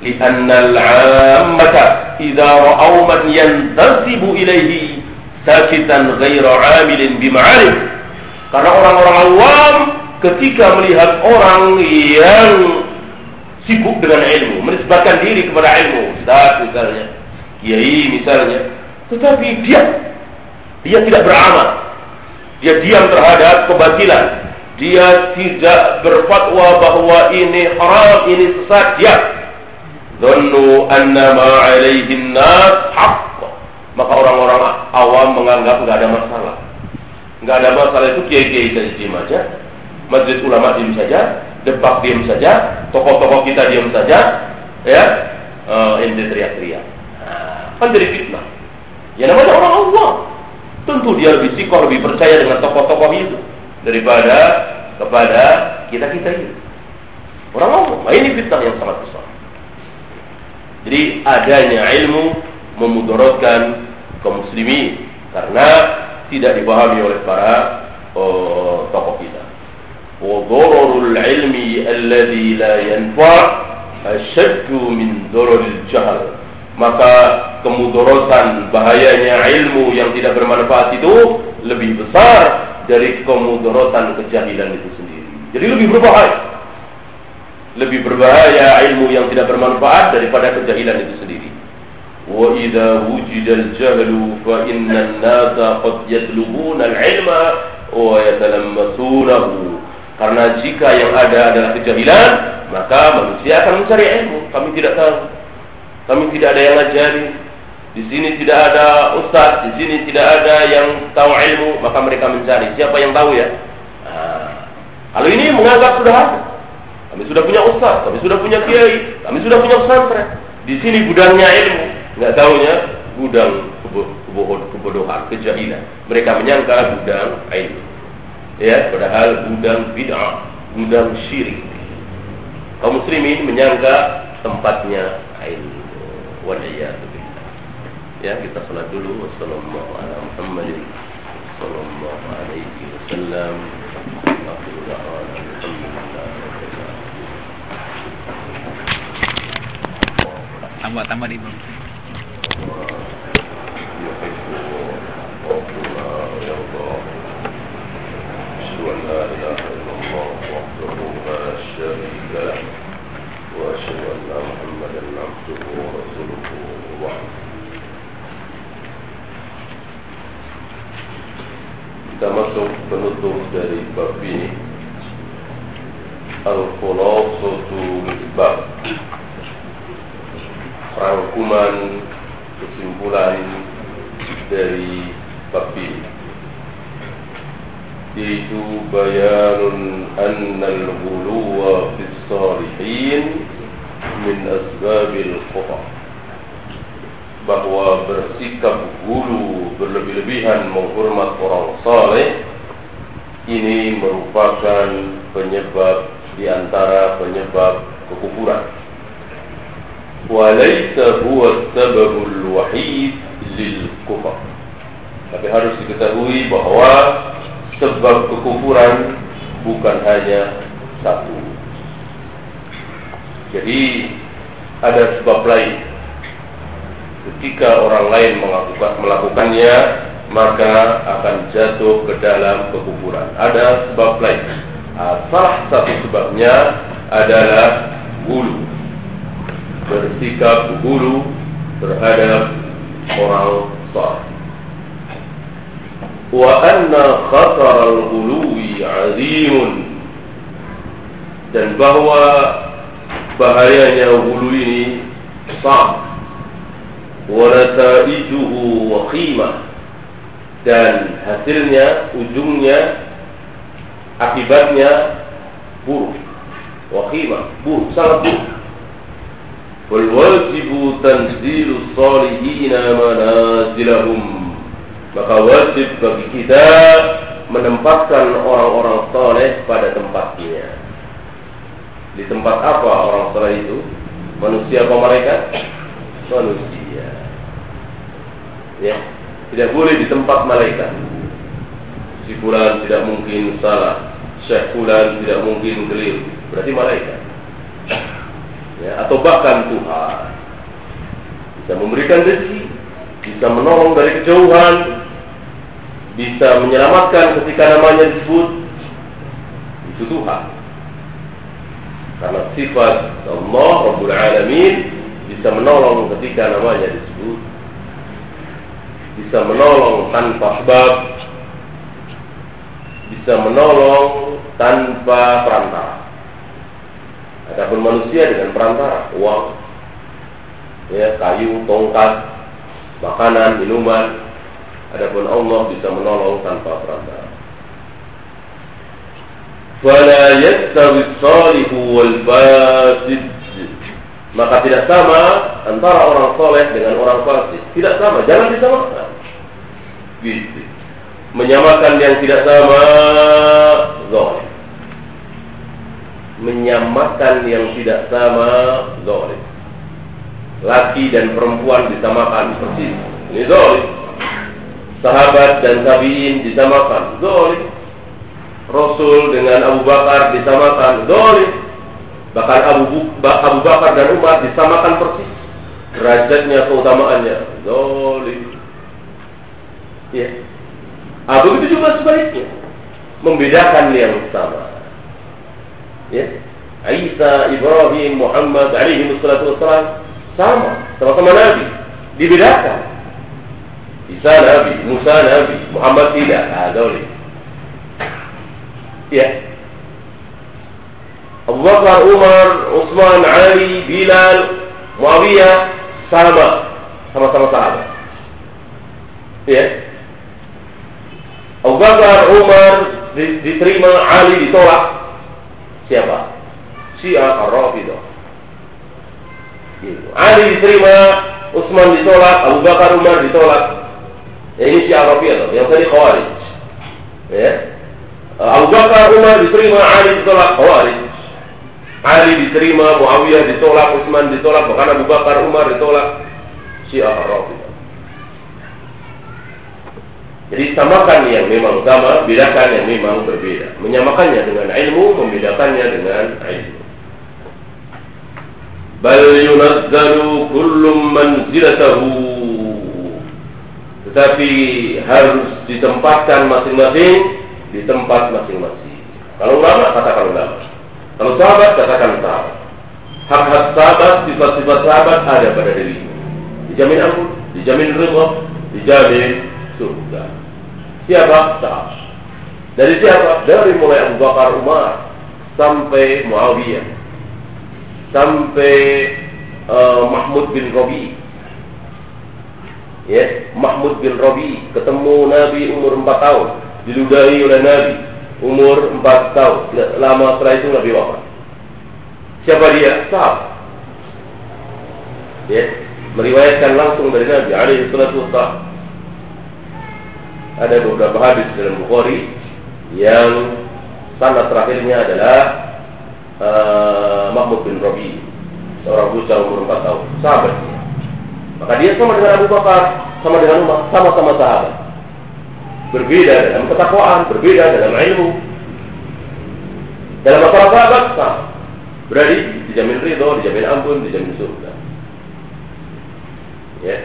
لأن العامة إذا رأوا من ينتسب إليه ساكتا غير عامل بمعارف karena orang-orang awam ketika melihat orang yang sibuk dengan ilmu, menisbatkan diri kepada ilmu, Ustaz misalnya, kiai misalnya, tetapi dia dia tidak beramal. Dia diam terhadap kebatilan. Dia tidak berfatwa bahwa ini haram, ini sesat. Dia Dhannu anna ma alaihin nas haqq. Maka orang-orang awam menganggap tidak ada masalah nggak ada masalah itu kiai-kiai saja diam aja, majelis ulama diam saja, debat diam saja, tokoh-tokoh kita diam saja, ya, uh, ente teriak-teriak. Nah, kan jadi fitnah. Ya namanya orang Allah. Tentu dia lebih sikoh, lebih percaya dengan tokoh-tokoh itu daripada kepada kita kita ini. Orang Allah. Nah, ini fitnah yang sangat besar. Jadi adanya ilmu memudaratkan kaum muslimin karena tidak dipahami oleh para uh, tokoh kita. وضرر العلم الذي لا ينفع أشد من ضرر الجهل maka kemudorotan bahayanya ilmu yang tidak bermanfaat itu lebih besar dari kemudorotan kejahilan itu sendiri. Jadi lebih berbahaya. Lebih berbahaya ilmu yang tidak bermanfaat daripada kejahilan itu sendiri. Wa idza al-jahlu fa inna an-nasa al-ilma wa. Karena jika yang ada adalah kejahilan, maka manusia akan mencari ilmu. Kami tidak tahu. Kami tidak ada yang ngajari. Di sini tidak ada ustaz, di sini tidak ada yang tahu ilmu, maka mereka mencari siapa yang tahu ya. Nah, kalau ini menganggap sudah ada. Kami sudah punya ustaz, kami sudah punya kiai, kami sudah punya pesantren. Di sini gudangnya ilmu, nggak tahunya gudang kebodohan, kejahilan. Mereka menyangka gudang ilmu. Ya, padahal gudang bid'ah, gudang syirik. Kaum muslimin menyangka tempatnya ilmu. Waliyatu Ya, kita salat dulu. Wassalamualaikum warahmatullahi wabarakatuh. Tambah tambah di bawah. وأشهد أن محمدا عبده ورسوله وبعد Kita masuk penutup dari bab ini. Al-Khulafatu Bab. Rangkuman kesimpulan dari bab ini. Yaitu bayanun annal ghuluwa fis salihin min asbabil khutah bahwa bersikap gulu berlebih-lebihan menghormat orang saleh ini merupakan penyebab di antara penyebab kekufuran. Walaysa huwa sababul wahid lil kufar. Tapi harus diketahui bahwa sebab kekufuran bukan hanya satu. Jadi ada sebab lain ketika orang lain melakukannya maka akan jatuh ke dalam kekufuran. Ada sebab lain. Ah, salah satu sebabnya adalah bulu bersikap bulu terhadap orang saleh. Wa anna khatar al-ghuluwi azimun dan bahwa bahayanya bulu ini sangat wanataijuhu waqimah dan hasilnya ujungnya akibatnya buruk. Waqimah buruk sangat buruk. Wal wajibu tanzilu salihina manazilahum. Maka wajib bagi kita menempatkan orang-orang soleh pada tempatnya. Di tempat apa orang soleh itu? Manusia apa mereka? Manusia ya. Tidak boleh di tempat malaikat. Si fulan tidak mungkin salah. Syekh fulan tidak mungkin keliru. Berarti malaikat. Ya atau bahkan Tuhan. Bisa memberikan rezeki bisa menolong dari kejauhan bisa menyelamatkan ketika namanya disebut itu Tuhan. Karena sifat Allah Rabbul Alamin bisa menolong ketika namanya disebut bisa menolong tanpa sebab, bisa menolong tanpa perantara. Adapun manusia dengan perantara, uang, ya, kayu, tongkat, makanan, minuman. Adapun Allah bisa menolong tanpa perantara. Yastawi salihu wal fasid maka tidak sama antara orang soleh dengan orang fasik. Tidak sama, jangan disamakan. Gitu. Menyamakan yang tidak sama, zalim. Menyamakan yang tidak sama, zalim. Laki dan perempuan disamakan persis. Ini zalim. Sahabat dan tabiin disamakan, zalim. Rasul dengan Abu Bakar disamakan, zalim Bahkan Abu, Abu Bakar dan Umar disamakan persis derajatnya keutamaannya. Zolim. Ya. Ah, begitu juga sebaliknya. Membedakan yang sama. Ya. Isa, Ibrahim, Muhammad, alaihi wassalatu wassalam sama, sama-sama Nabi. Dibedakan. Isa Nabi, Musa Nabi, Muhammad tidak. Ah, zolim. Ya. Abu Bakar, Umar, Utsman, Ali, Bilal, Muawiyah sama sama-sama sahabat. Ya. Abu Bakar, Umar diterima, Ali ditolak. Siapa? Syiah Ar-Rafidah. Gitu. Ali diterima, Utsman ditolak, Abu Bakar, Umar ditolak. Ya, ini Syiah Rafidah, yang tadi Khawarij. Ya. Abu Bakar, Umar diterima, Ali ditolak, Khawarij. Ali diterima, Muawiyah ditolak, Utsman ditolak, bahkan Abu Bakar, Umar ditolak. Syiah Rafidah. Jadi samakan yang memang sama, bedakan yang memang berbeda. Menyamakannya dengan ilmu, membedakannya dengan ilmu. Bal yunazzalu kullum manzilatahu. Tetapi harus ditempatkan masing-masing di tempat masing-masing. Kalau ulama katakan ulama. Kalau sahabat katakan sahabat. Hak-hak sahabat, sifat-sifat sahabat ada pada dirimu. Dijamin ampun, dijamin ridho, dijamin surga. Siapa? Sahabat. Dari siapa? Dari mulai Abu Bakar Umar sampai Muawiyah sampai uh, Mahmud bin Robi. Ya, Mahmud bin Robi ketemu Nabi umur 4 tahun, diludahi oleh Nabi umur 4 tahun. Lama setelah itu Nabi wafat. Siapa dia? Sahabat. Ya, meriwayatkan langsung dari Nabi alaihi salatu wassalam. Ada beberapa hadis dalam Bukhari yang sanad terakhirnya adalah uh, Mahmud bin Rabi, seorang bocah umur 4 tahun, sahabat. Maka dia sama dengan Abu Bakar, sama dengan Umar, sama-sama sahabat Berbeda dalam ketakwaan, berbeda dalam ilmu. Dalam masalah sahabat, sama. Berarti dijamin ridho, dijamin ampun, dijamin surga. Ya.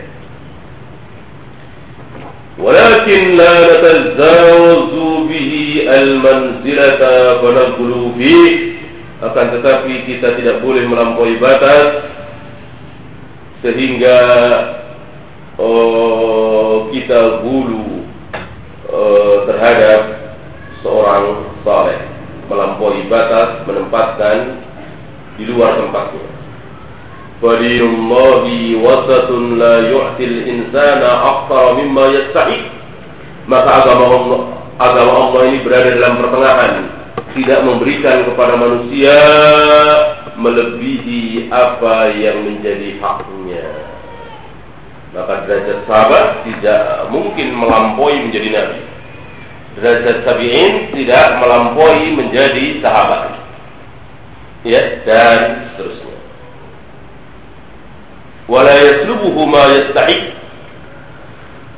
ولكن لا نتجاوز به المنزلة فنغلو فيه akan tetapi kita tidak boleh melampaui batas sehingga oh, kita bulu oh, terhadap seorang saleh melampaui batas menempatkan di luar tempatnya Fadilullahi wasatun la yu'til insana akthar mimma yastahi. Maka agama Allah, agama Allah ini berada dalam pertengahan, tidak memberikan kepada manusia melebihi apa yang menjadi haknya. Maka derajat sahabat tidak mungkin melampaui menjadi nabi. Derajat tabi'in tidak melampaui menjadi sahabat. Ya, dan seterusnya. Wala yaslubuhu ma yastahiq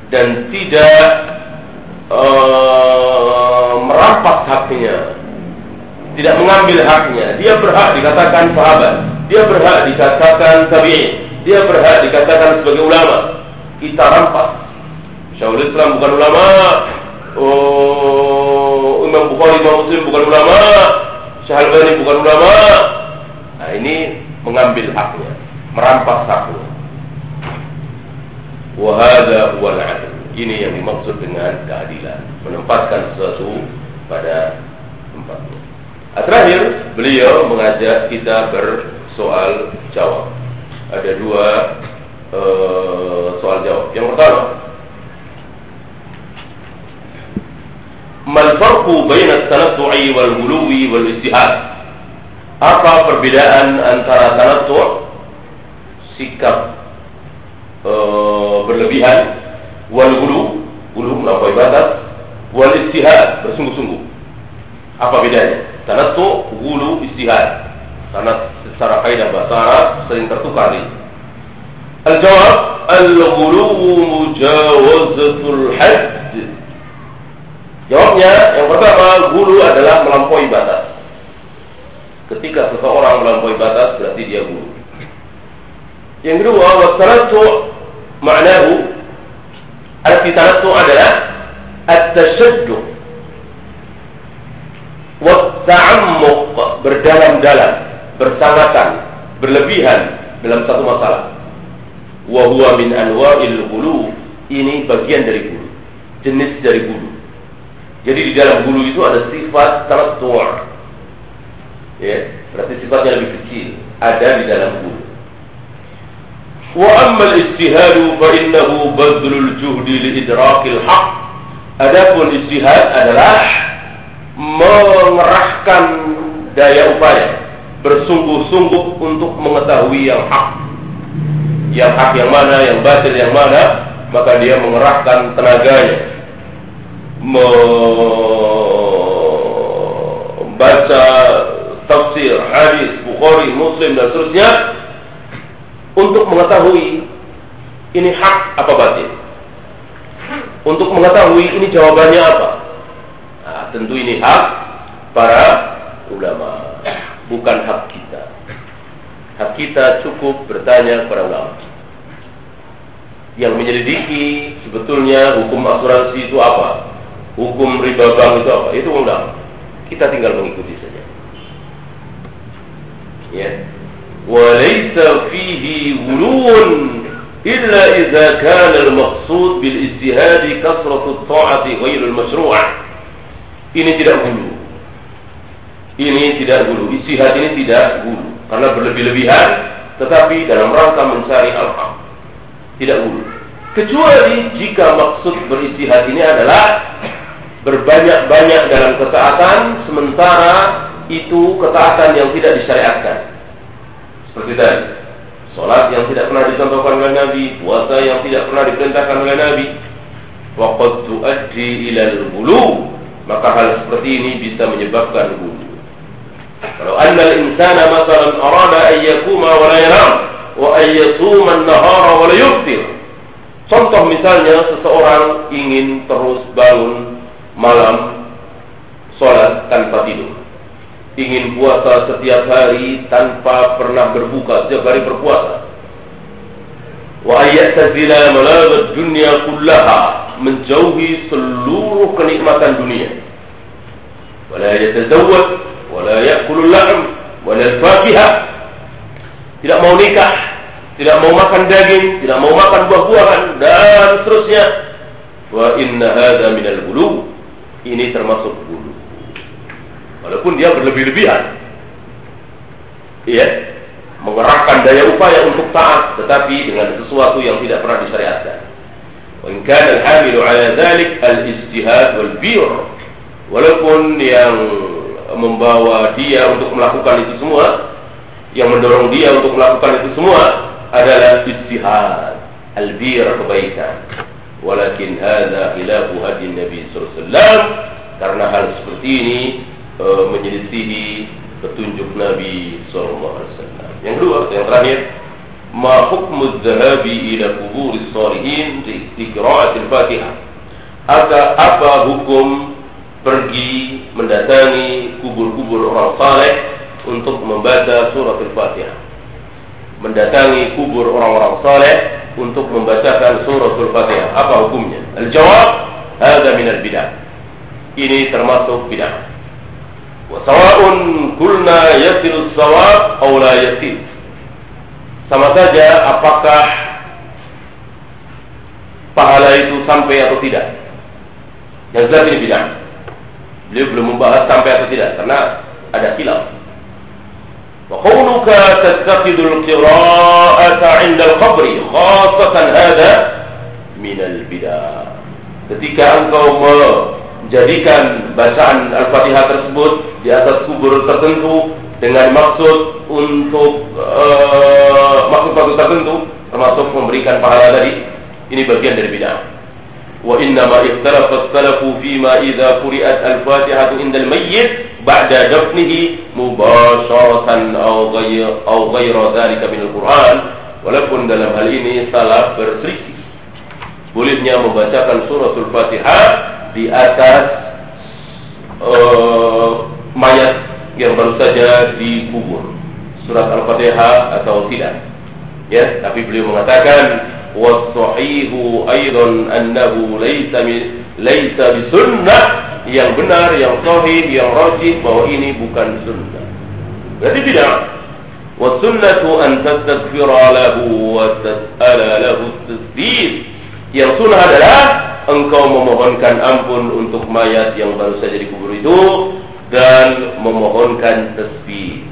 dan tidak uh, merampas haknya. Tidak mengambil haknya. Dia berhak dikatakan sahabat. Dia berhak dikatakan tabi'in. Dia berhak dikatakan sebagai ulama. Kita rampas. Syaul Islam bukan ulama oh, Imam Bukhari Imam Muslim bukan ulama Syahalbani bukan ulama nah ini mengambil haknya merampas haknya Wahada wal. Ini yang dimaksud dengan keadilan, menempatkan sesuatu pada tempatnya. Nah, terakhir, beliau mengajak kita bersoal jawab. Ada dua uh, soal jawab. Yang pertama, baina tanattu'i wal huluwi wal istihad? Apa perbedaan antara tanattu' sikap uh, berlebihan wal gulu gulu melampaui batas wal istihad bersungguh-sungguh? Apa bedanya? Tanattu gulu istihad karena secara kaidah bahasa Arab sering tertukar ini. Al-jawab al-gulu mujawazatul hadd jawabnya yang pertama gulu adalah melampaui batas. Ketika seseorang melampaui batas berarti dia gulu yang kedua wassalatu maknahu arti tarattu adalah at-tashaddu wa berdalam-dalam bersangatan berlebihan dalam satu masalah. Wa huwa min anwa'il ghulu ini bagian dari gulu jenis dari gulu jadi di dalam gulu itu ada sifat tarattu ya berarti sifatnya lebih kecil ada di dalam gulu Wa amma al-ijtihad fa innahu badlul juhdi li idrakil haq. Adapun ijtihad adalah mengerahkan daya upaya bersungguh-sungguh untuk mengetahui yang hak. Yang hak yang mana, yang batil yang mana, maka dia mengerahkan tenaganya membaca tafsir, hadis, Bukhari, Muslim dan seterusnya untuk mengetahui ini hak apa batil. Untuk mengetahui ini jawabannya apa. Nah, tentu ini hak para ulama, bukan hak kita. Hak kita cukup bertanya kepada ulama. Yang menyelidiki sebetulnya hukum asuransi itu apa? Hukum riba bank itu apa? Itu undang. Kita tinggal mengikuti saja. Ya. Walaysa fihi wulun illa idza kana al-maqsud bil ijtihadi kasratu at-ta'ati ghairu al-mashru'. Ini tidak hulu. Ini tidak hulu. Ijtihad ini tidak hulu karena berlebih-lebihan tetapi dalam rangka mencari al-haq. Tidak hulu kecuali jika maksud beristihad ini adalah berbanyak-banyak dalam ketaatan sementara itu ketaatan yang tidak disyariatkan seperti tadi, Salat yang tidak pernah dicontohkan oleh Nabi, puasa yang tidak pernah diperintahkan oleh Nabi. Waqad tuaddi ilal bulu, maka hal seperti ini bisa menyebabkan bulu. Kalau anna al-insana masalan arada an yakuma wa la yanam wa an yasuma an-nahara wa la yuftir. Contoh misalnya seseorang ingin terus bangun malam sholat tanpa tidur. Ingin puasa setiap hari tanpa pernah berbuka setiap hari berpuasa. Wa ayattazila malabat dunia kullaha menjauhi seluruh kenikmatan dunia. Wala yatazawwaj wala ya'kulul lahm wala al-fakihah tidak mau nikah tidak mau makan daging tidak mau makan buah-buahan dan seterusnya. Wa inna hadza minal bulu ini termasuk bulu Walaupun dia berlebih-lebihan. Iya. Mengerahkan daya upaya untuk taat. Tetapi dengan sesuatu yang tidak pernah disyariatkan. Kana al-hamilu ala dhalik al-ijtihad wal bir. Walaupun yang membawa dia untuk melakukan itu semua, yang mendorong dia untuk melakukan itu semua adalah ijtihad, al-bir kebaikan. Walakin hadza khilafu hadi Nabi sallallahu alaihi wasallam karena hal seperti ini e, menyelisihi petunjuk Nabi Sallallahu Alaihi Wasallam. Yang kedua, yang terakhir, ma hukmu dhahabi ila kubur salihin di qiraat al-Fatihah. Ada apa hukum pergi mendatangi kubur-kubur orang saleh untuk membaca surat al-Fatihah? Mendatangi kubur orang-orang saleh untuk membacakan surat al-Fatihah. Apa hukumnya? Al-jawab, ada min al-bidah. Ini termasuk bidah. Wasawa'un kulna yasiru sawab atau la yasir. Sama saja apakah pahala itu sampai atau tidak. Yang jelas ini bidang. Beliau belum membahas sampai atau tidak karena ada khilaf. Qawluka tattakhidul qira'ata 'inda al-qabri khassatan hada min al-bidah. Ketika engkau menjadikan bacaan Al-Fatihah tersebut di atas kubur tertentu dengan maksud untuk uh, maksud-maksud tertentu termasuk memberikan pahala tadi ini bagian dari bid'ah wa inna ma ikhtalafa as-salafu fi ma idza quri'at al-fatihah inda al-mayyit ba'da dafnihi mubasharatan aw ghayr aw ghayra dhalika min al-Qur'an. Walaupun dalam hal ini salaf berselisih. Bolehnya membacakan suratul Fatihah di atas uh, mayat yang baru saja dikubur. Surat al-fatihah atau tidak. Ya tapi beliau mengatakan wasahihu aidan annahu laysa bisunnah yang benar yang sahih yang rajih bahwa ini bukan sunnah. Berarti tidak. Wasunnatu an tastaghfira lahu wa tas'ala lahu tasdid yang sunnah adalah engkau memohonkan ampun untuk mayat yang baru saja dikubur itu dan memohonkan tasbih.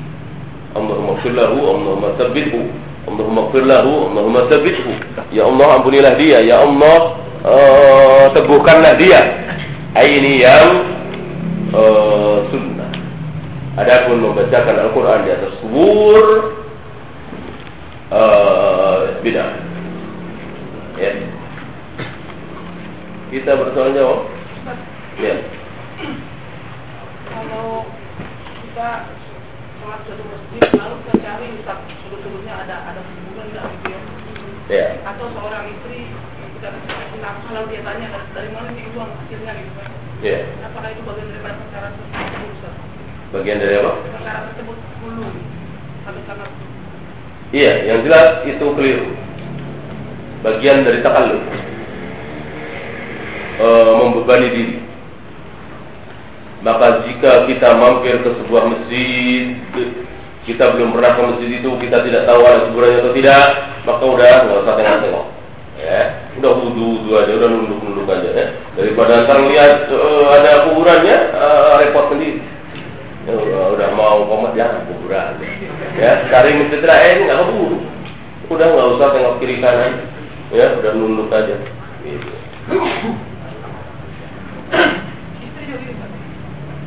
Allahumma ighfir lahu Allahumma tsabbithu Allahumma ighfir lahu Allahumma tsabbithu. Ya Allah ampunilah dia. Ya Allah uh, teguhkanlah dia ini yang uh, sunnah. Adapun membacakan Al-Qur'an di atas kubur uh, bid'ah. Ya. Kita bertanya jawab ya. Kalau kita sholat satu masjid lalu kita cari sudut-sudutnya ada ada hubungan nggak gitu ya? Ya. Atau seorang istri lalu dia tanya dari mana nih uang hasilnya gitu kan? Ya. Apakah itu bagian dari perkara tersebut? Ustaz? Bagian dari apa? Perkara tersebut dulu atau karena Iya, yang jelas itu keliru. Bagian dari takalluf. E, membebani diri. Maka jika kita mampir ke sebuah masjid, kita belum pernah ke masjid itu, kita tidak tahu ada kuburannya atau tidak, maka udah nggak usah tengok-tengok. Ya, udah wudhu wudhu aja, udah nunduk-nunduk aja ya. Daripada ntar lihat uh, ada kuburannya, uh, repot sendiri. Ya, udah, udah mau komat jangan kuburan. Ya, cari masjid lain nggak keburu. Udah nggak usah tengok kiri kanan. Ya, udah nunduk aja.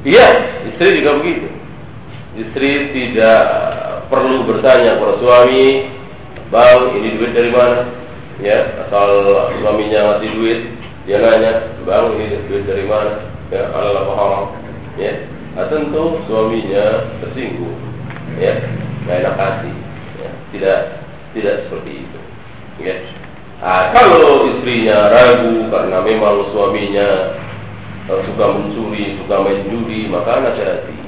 Iya, istri juga begitu. Istri tidak perlu bertanya kepada suami, bang ini duit dari mana? Ya, asal suaminya ngasih duit, dia nanya, bang ini duit dari mana? Ya, apa haram? Ya, nah, tentu suaminya tersinggung, ya, nggak enak hati, ya, tidak tidak seperti itu. Ya. Nah, kalau istrinya ragu karena memang suaminya kalau suka mencuri, suka main judi, maka nasihati.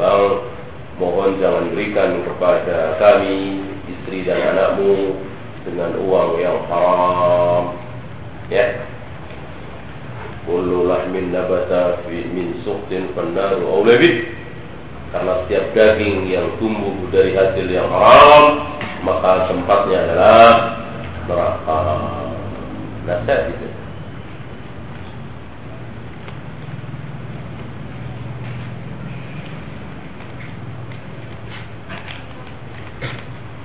Bang, mohon jangan berikan kepada kami, istri dan anakmu dengan uang yang haram. Ya. Kullu lahmin nabata fi min suqtin fannaru awlabih. Karena setiap daging yang tumbuh dari hasil yang haram, maka tempatnya adalah neraka. Nasihat itu.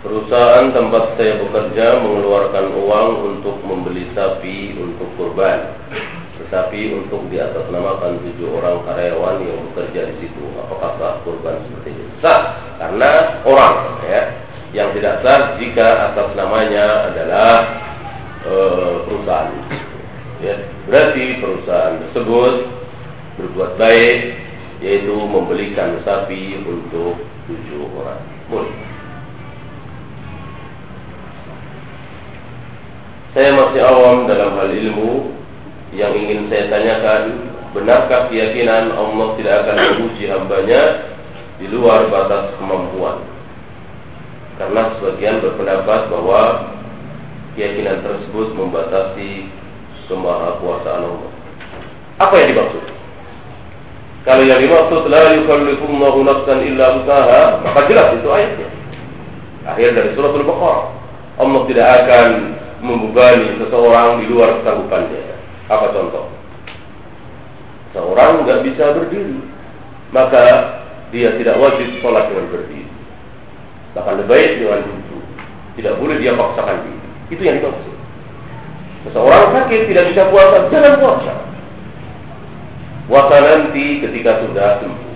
Perusahaan tempat saya bekerja mengeluarkan uang untuk membeli sapi untuk kurban. Tetapi untuk di atas namakan tujuh orang karyawan yang bekerja di situ. Apakah sah kurban seperti ini? Sah, karena orang ya. Yang tidak sah jika atas namanya adalah e, perusahaan. Ya, berarti perusahaan tersebut berbuat baik, yaitu membelikan sapi untuk tujuh orang. Boleh. Saya masih awam dalam hal ilmu yang ingin saya tanyakan, benarkah keyakinan Allah tidak akan menguji hambanya di luar batas kemampuan? Karena sebagian berpendapat bahwa keyakinan tersebut membatasi kemahakuasaan Allah. Apa yang dimaksud? Kalau yang dimaksud la yukallifullahu nafsan illa usaha, maka jelas itu ayatnya. Akhir dari surat Al-Baqarah. Allah tidak akan membebani seseorang di luar kesanggupannya. Apa contoh? Seorang nggak bisa berdiri, maka dia tidak wajib sholat dengan berdiri. Bahkan lebih baik dengan duduk. Tidak boleh dia paksakan diri. Itu yang dimaksud. Seseorang sakit tidak bisa puasa, jangan puasa. Puasa nanti ketika sudah sembuh.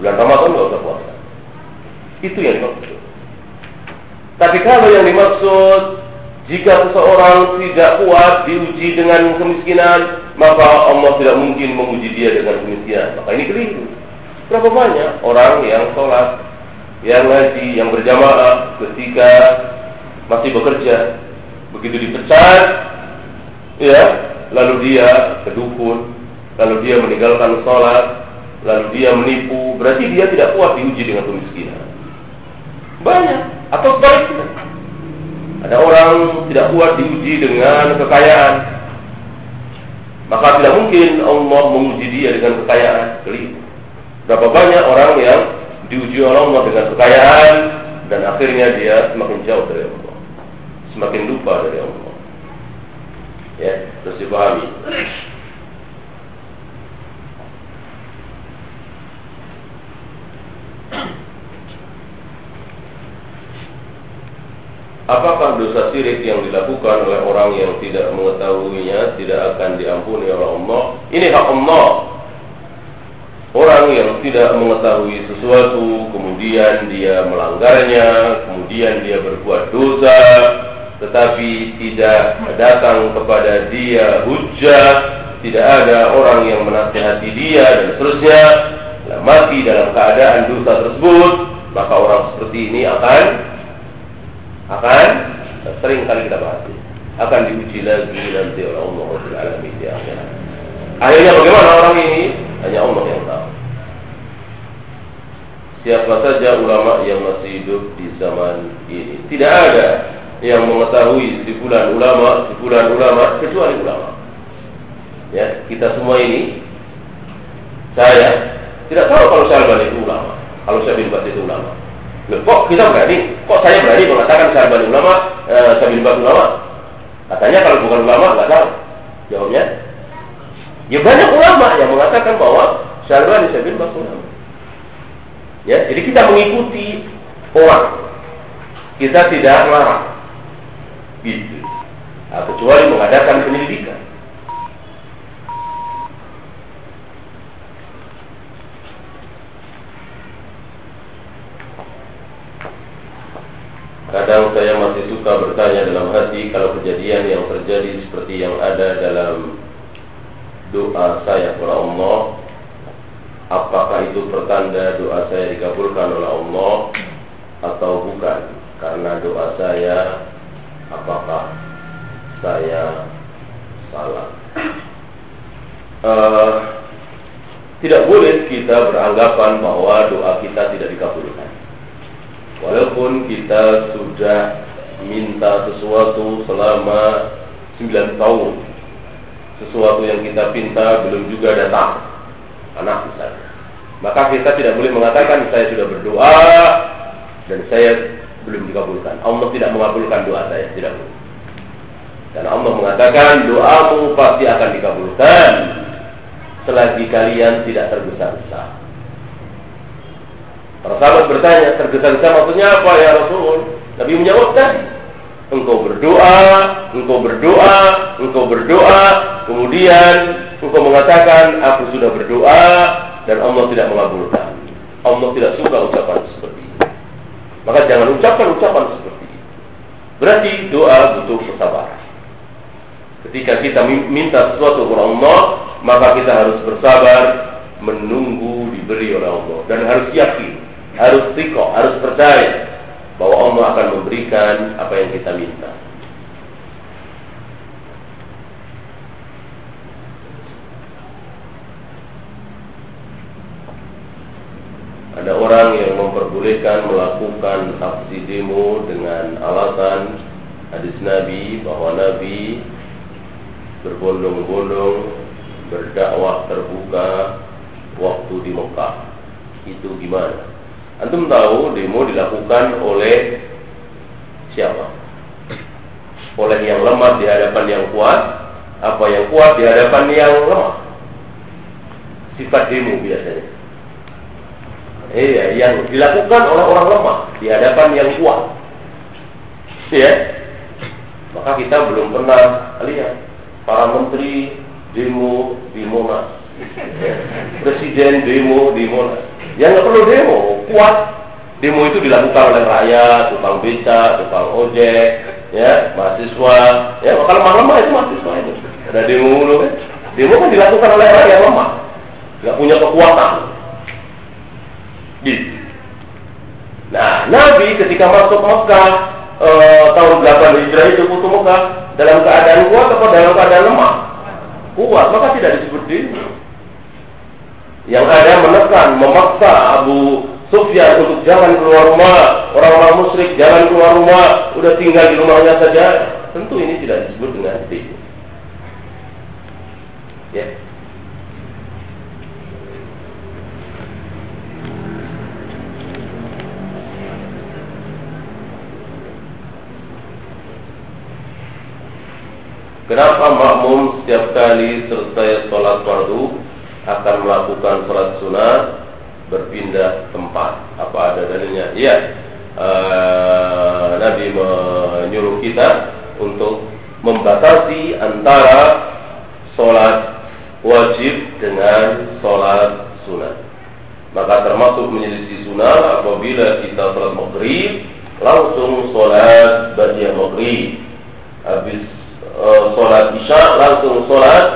Bulan Ramadan nggak usah puasa. Itu yang dimaksud. Tapi kalau yang dimaksud jika seseorang tidak kuat diuji dengan kemiskinan, maka Allah tidak mungkin menguji dia dengan kemiskinan. Maka ini keliru. Berapa banyak orang yang sholat, yang ngaji, yang berjamaah ketika masih bekerja, begitu dipecat, ya, lalu dia kedukun, lalu dia meninggalkan sholat, lalu dia menipu, berarti dia tidak kuat diuji dengan kemiskinan. Banyak atau sebaliknya ada orang tidak kuat diuji dengan kekayaan. Maka tidak mungkin Allah menguji dia dengan kekayaan. Keliru. Berapa banyak orang yang diuji oleh Allah dengan kekayaan dan akhirnya dia semakin jauh dari Allah. Semakin lupa dari Allah. Ya, terus dipahami. Apakah dosa syirik yang dilakukan oleh orang yang tidak mengetahuinya tidak akan diampuni oleh Allah? Ini hak Allah. Orang yang tidak mengetahui sesuatu, kemudian dia melanggarnya, kemudian dia berbuat dosa, tetapi tidak datang kepada dia hujah, tidak ada orang yang menasihati dia dan seterusnya, mati dalam keadaan dosa tersebut, maka orang seperti ini akan akan sering kali kita bahas akan diuji lagi nanti oleh Allah Rabbul Alamin di akhirat. Akhirnya bagaimana orang ini? Hanya Allah yang tahu. Siapa saja ulama yang masih hidup di zaman ini tidak ada yang mengetahui si bulan ulama, si bulan ulama kecuali ulama. Ya, kita semua ini saya tidak tahu kalau Syalban itu ulama, kalau saya bin itu ulama. Loh, kok kita berani? Kok saya berani mengatakan Syalban ulama, eh, saya bin ulama? Katanya kalau bukan ulama nggak tahu. Jawabnya, ya banyak ulama yang mengatakan bahwa Syalban saya bin ulama. Ya, jadi kita mengikuti orang. Kita tidak melarang. Gitu. Nah, kecuali mengadakan penyelidikan. Kadang saya masih suka bertanya dalam hati kalau kejadian yang terjadi seperti yang ada dalam doa saya kepada Allah. Apakah itu pertanda doa saya dikabulkan oleh Allah Atau bukan? Karena doa saya Apakah saya salah? Uh, Tidak boleh kita beranggapan bahwa doa kita tidak dikabulkan. Walaupun kita sudah minta sesuatu selama 9 tahun. Sesuatu yang kita pinta belum juga datang. Anak misalnya. Maka kita tidak boleh mengatakan saya sudah berdoa Dan saya belum dikabulkan. Allah tidak mengabulkan doa saya Tidak boleh. Dan Allah mengatakan doamu pasti akan dikabulkan Selagi kalian tidak tergesa-gesa. Para sahabat bertanya, tergesa-gesa maksudnya apa ya Rasul? Nabi menjawab tadi, engkau berdoa, engkau berdoa, engkau berdoa, kemudian engkau mengatakan aku sudah berdoa dan Allah tidak mengabulkan. Allah tidak suka ucapan seperti ini. Maka jangan ucapkan ucapan seperti ini. Berarti doa butuh kesabaran. Ketika kita minta sesuatu kepada Allah, maka kita harus bersabar menunggu diberi oleh Allah dan harus yakin harus tiko, harus percaya bahwa Allah akan memberikan apa yang kita minta. Ada orang yang memperbolehkan melakukan aksi demo dengan alasan hadis Nabi bahwa Nabi berbondong-bondong berdakwah terbuka waktu di Mekah. Itu gimana? Antum tahu demo dilakukan oleh siapa? Oleh yang lemah di hadapan yang kuat, apa yang kuat di hadapan yang lemah? Sifat demo biasanya. Iya, yang dilakukan oleh orang lemah di hadapan yang kuat. Ya. Maka kita belum pernah lihat para menteri demo di Monas. Presiden demo di Monas Ya nggak perlu demo, kuat. Demo itu dilakukan oleh rakyat, tukang beca, tukang ojek, ya, mahasiswa. Ya, kalau lemah-lemah itu mahasiswa itu. Ada demo dulu kan. Demo kan dilakukan oleh yang lemah, nggak punya kekuatan. Gitu. Nah, Nabi ketika masuk Mekah e, tahun 8 Hijrah itu putu Mekah dalam keadaan kuat atau dalam keadaan lemah? Kuat, maka tidak disebut demo yang ada menekan, memaksa Abu Sufyan untuk jangan keluar rumah, orang-orang musyrik jangan keluar rumah, udah tinggal di rumahnya saja. Tentu ini tidak disebut dengan demo. Ya. Kenapa makmum setiap kali selesai sholat fardu akan melakukan sholat sunat berpindah tempat. Apa ada dalilnya? Iya. Uh, Nabi menyuruh kita untuk membatasi antara sholat wajib dengan sholat sunat. Maka termasuk menyelisih sunat apabila kita sholat maghrib langsung sholat ba'diyah maghrib. Habis uh, sholat isya langsung sholat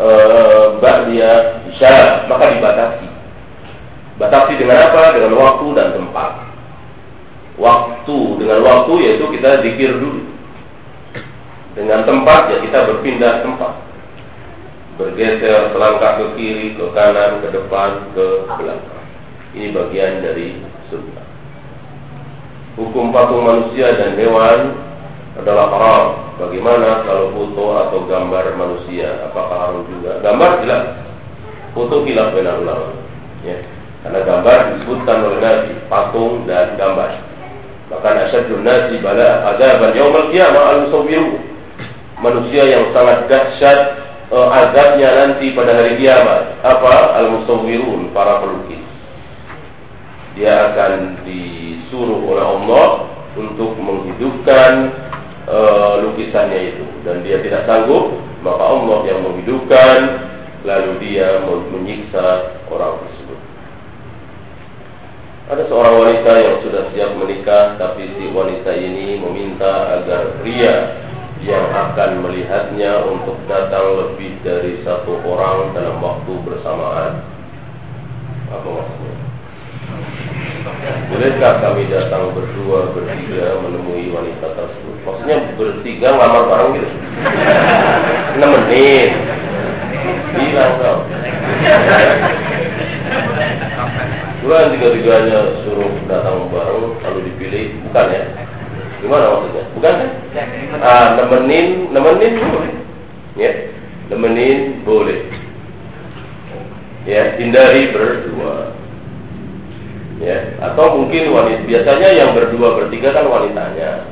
uh, ba'diyah isya maka dibatasi. Batasi dengan apa? Dengan waktu dan tempat. Waktu dengan waktu yaitu kita zikir dulu. Dengan tempat ya kita berpindah tempat bergeser selangkah ke kiri, ke kanan, ke depan, ke belakang. Ini bagian dari sunnah. Hukum patung manusia dan hewan adalah haram. Bagaimana kalau foto atau gambar manusia? Apakah haram juga? Gambar jelas. Foto kilaf benar ulama. Ya. Karena gambar disebutkan oleh Nabi, patung dan gambar. Bahkan asyadun nasi bala adaban yaumal qiyamah al-musawwiru. Manusia yang sangat dahsyat uh, azabnya nanti pada hari kiamat. Apa? Al-musawwirun, para pelukis. Dia akan disuruh oleh Allah untuk menghidupkan uh, lukisannya itu dan dia tidak sanggup, maka Allah yang menghidupkan lalu dia menyiksa orang tersebut. Ada seorang wanita yang sudah siap menikah tapi si wanita ini meminta agar pria yang akan melihatnya untuk datang lebih dari satu orang dalam waktu bersamaan. Apa maksudnya? Bolehkah kami datang berdua bertiga menemui wanita tersebut? Maksudnya bertiga ngamar bareng gitu? 6 menit. Bilang kau. Bukan tiga-tiganya suruh datang bareng lalu dipilih, bukan ya? Gimana maksudnya? Bukan kan? Ah, nemenin, nemenin boleh. Ya, nemenin boleh. Ya, hindari berdua. Ya, atau mungkin wanita biasanya yang berdua bertiga kan wanitanya.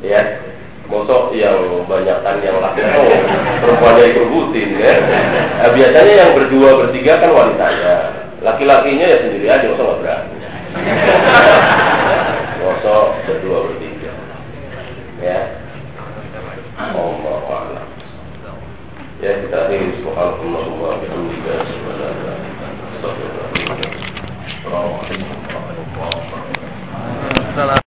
Ya, mosok yang banyakkan yang laki oh perempuannya ikut rutin ya. Nah, biasanya yang berdua bertiga kan wanitanya. Laki-lakinya ya sendiri aja, mosok nggak berani. mosok berdua bertiga. Ya. Allah Allah. Ya kita akhiri subhanallah wa bihamdika السلام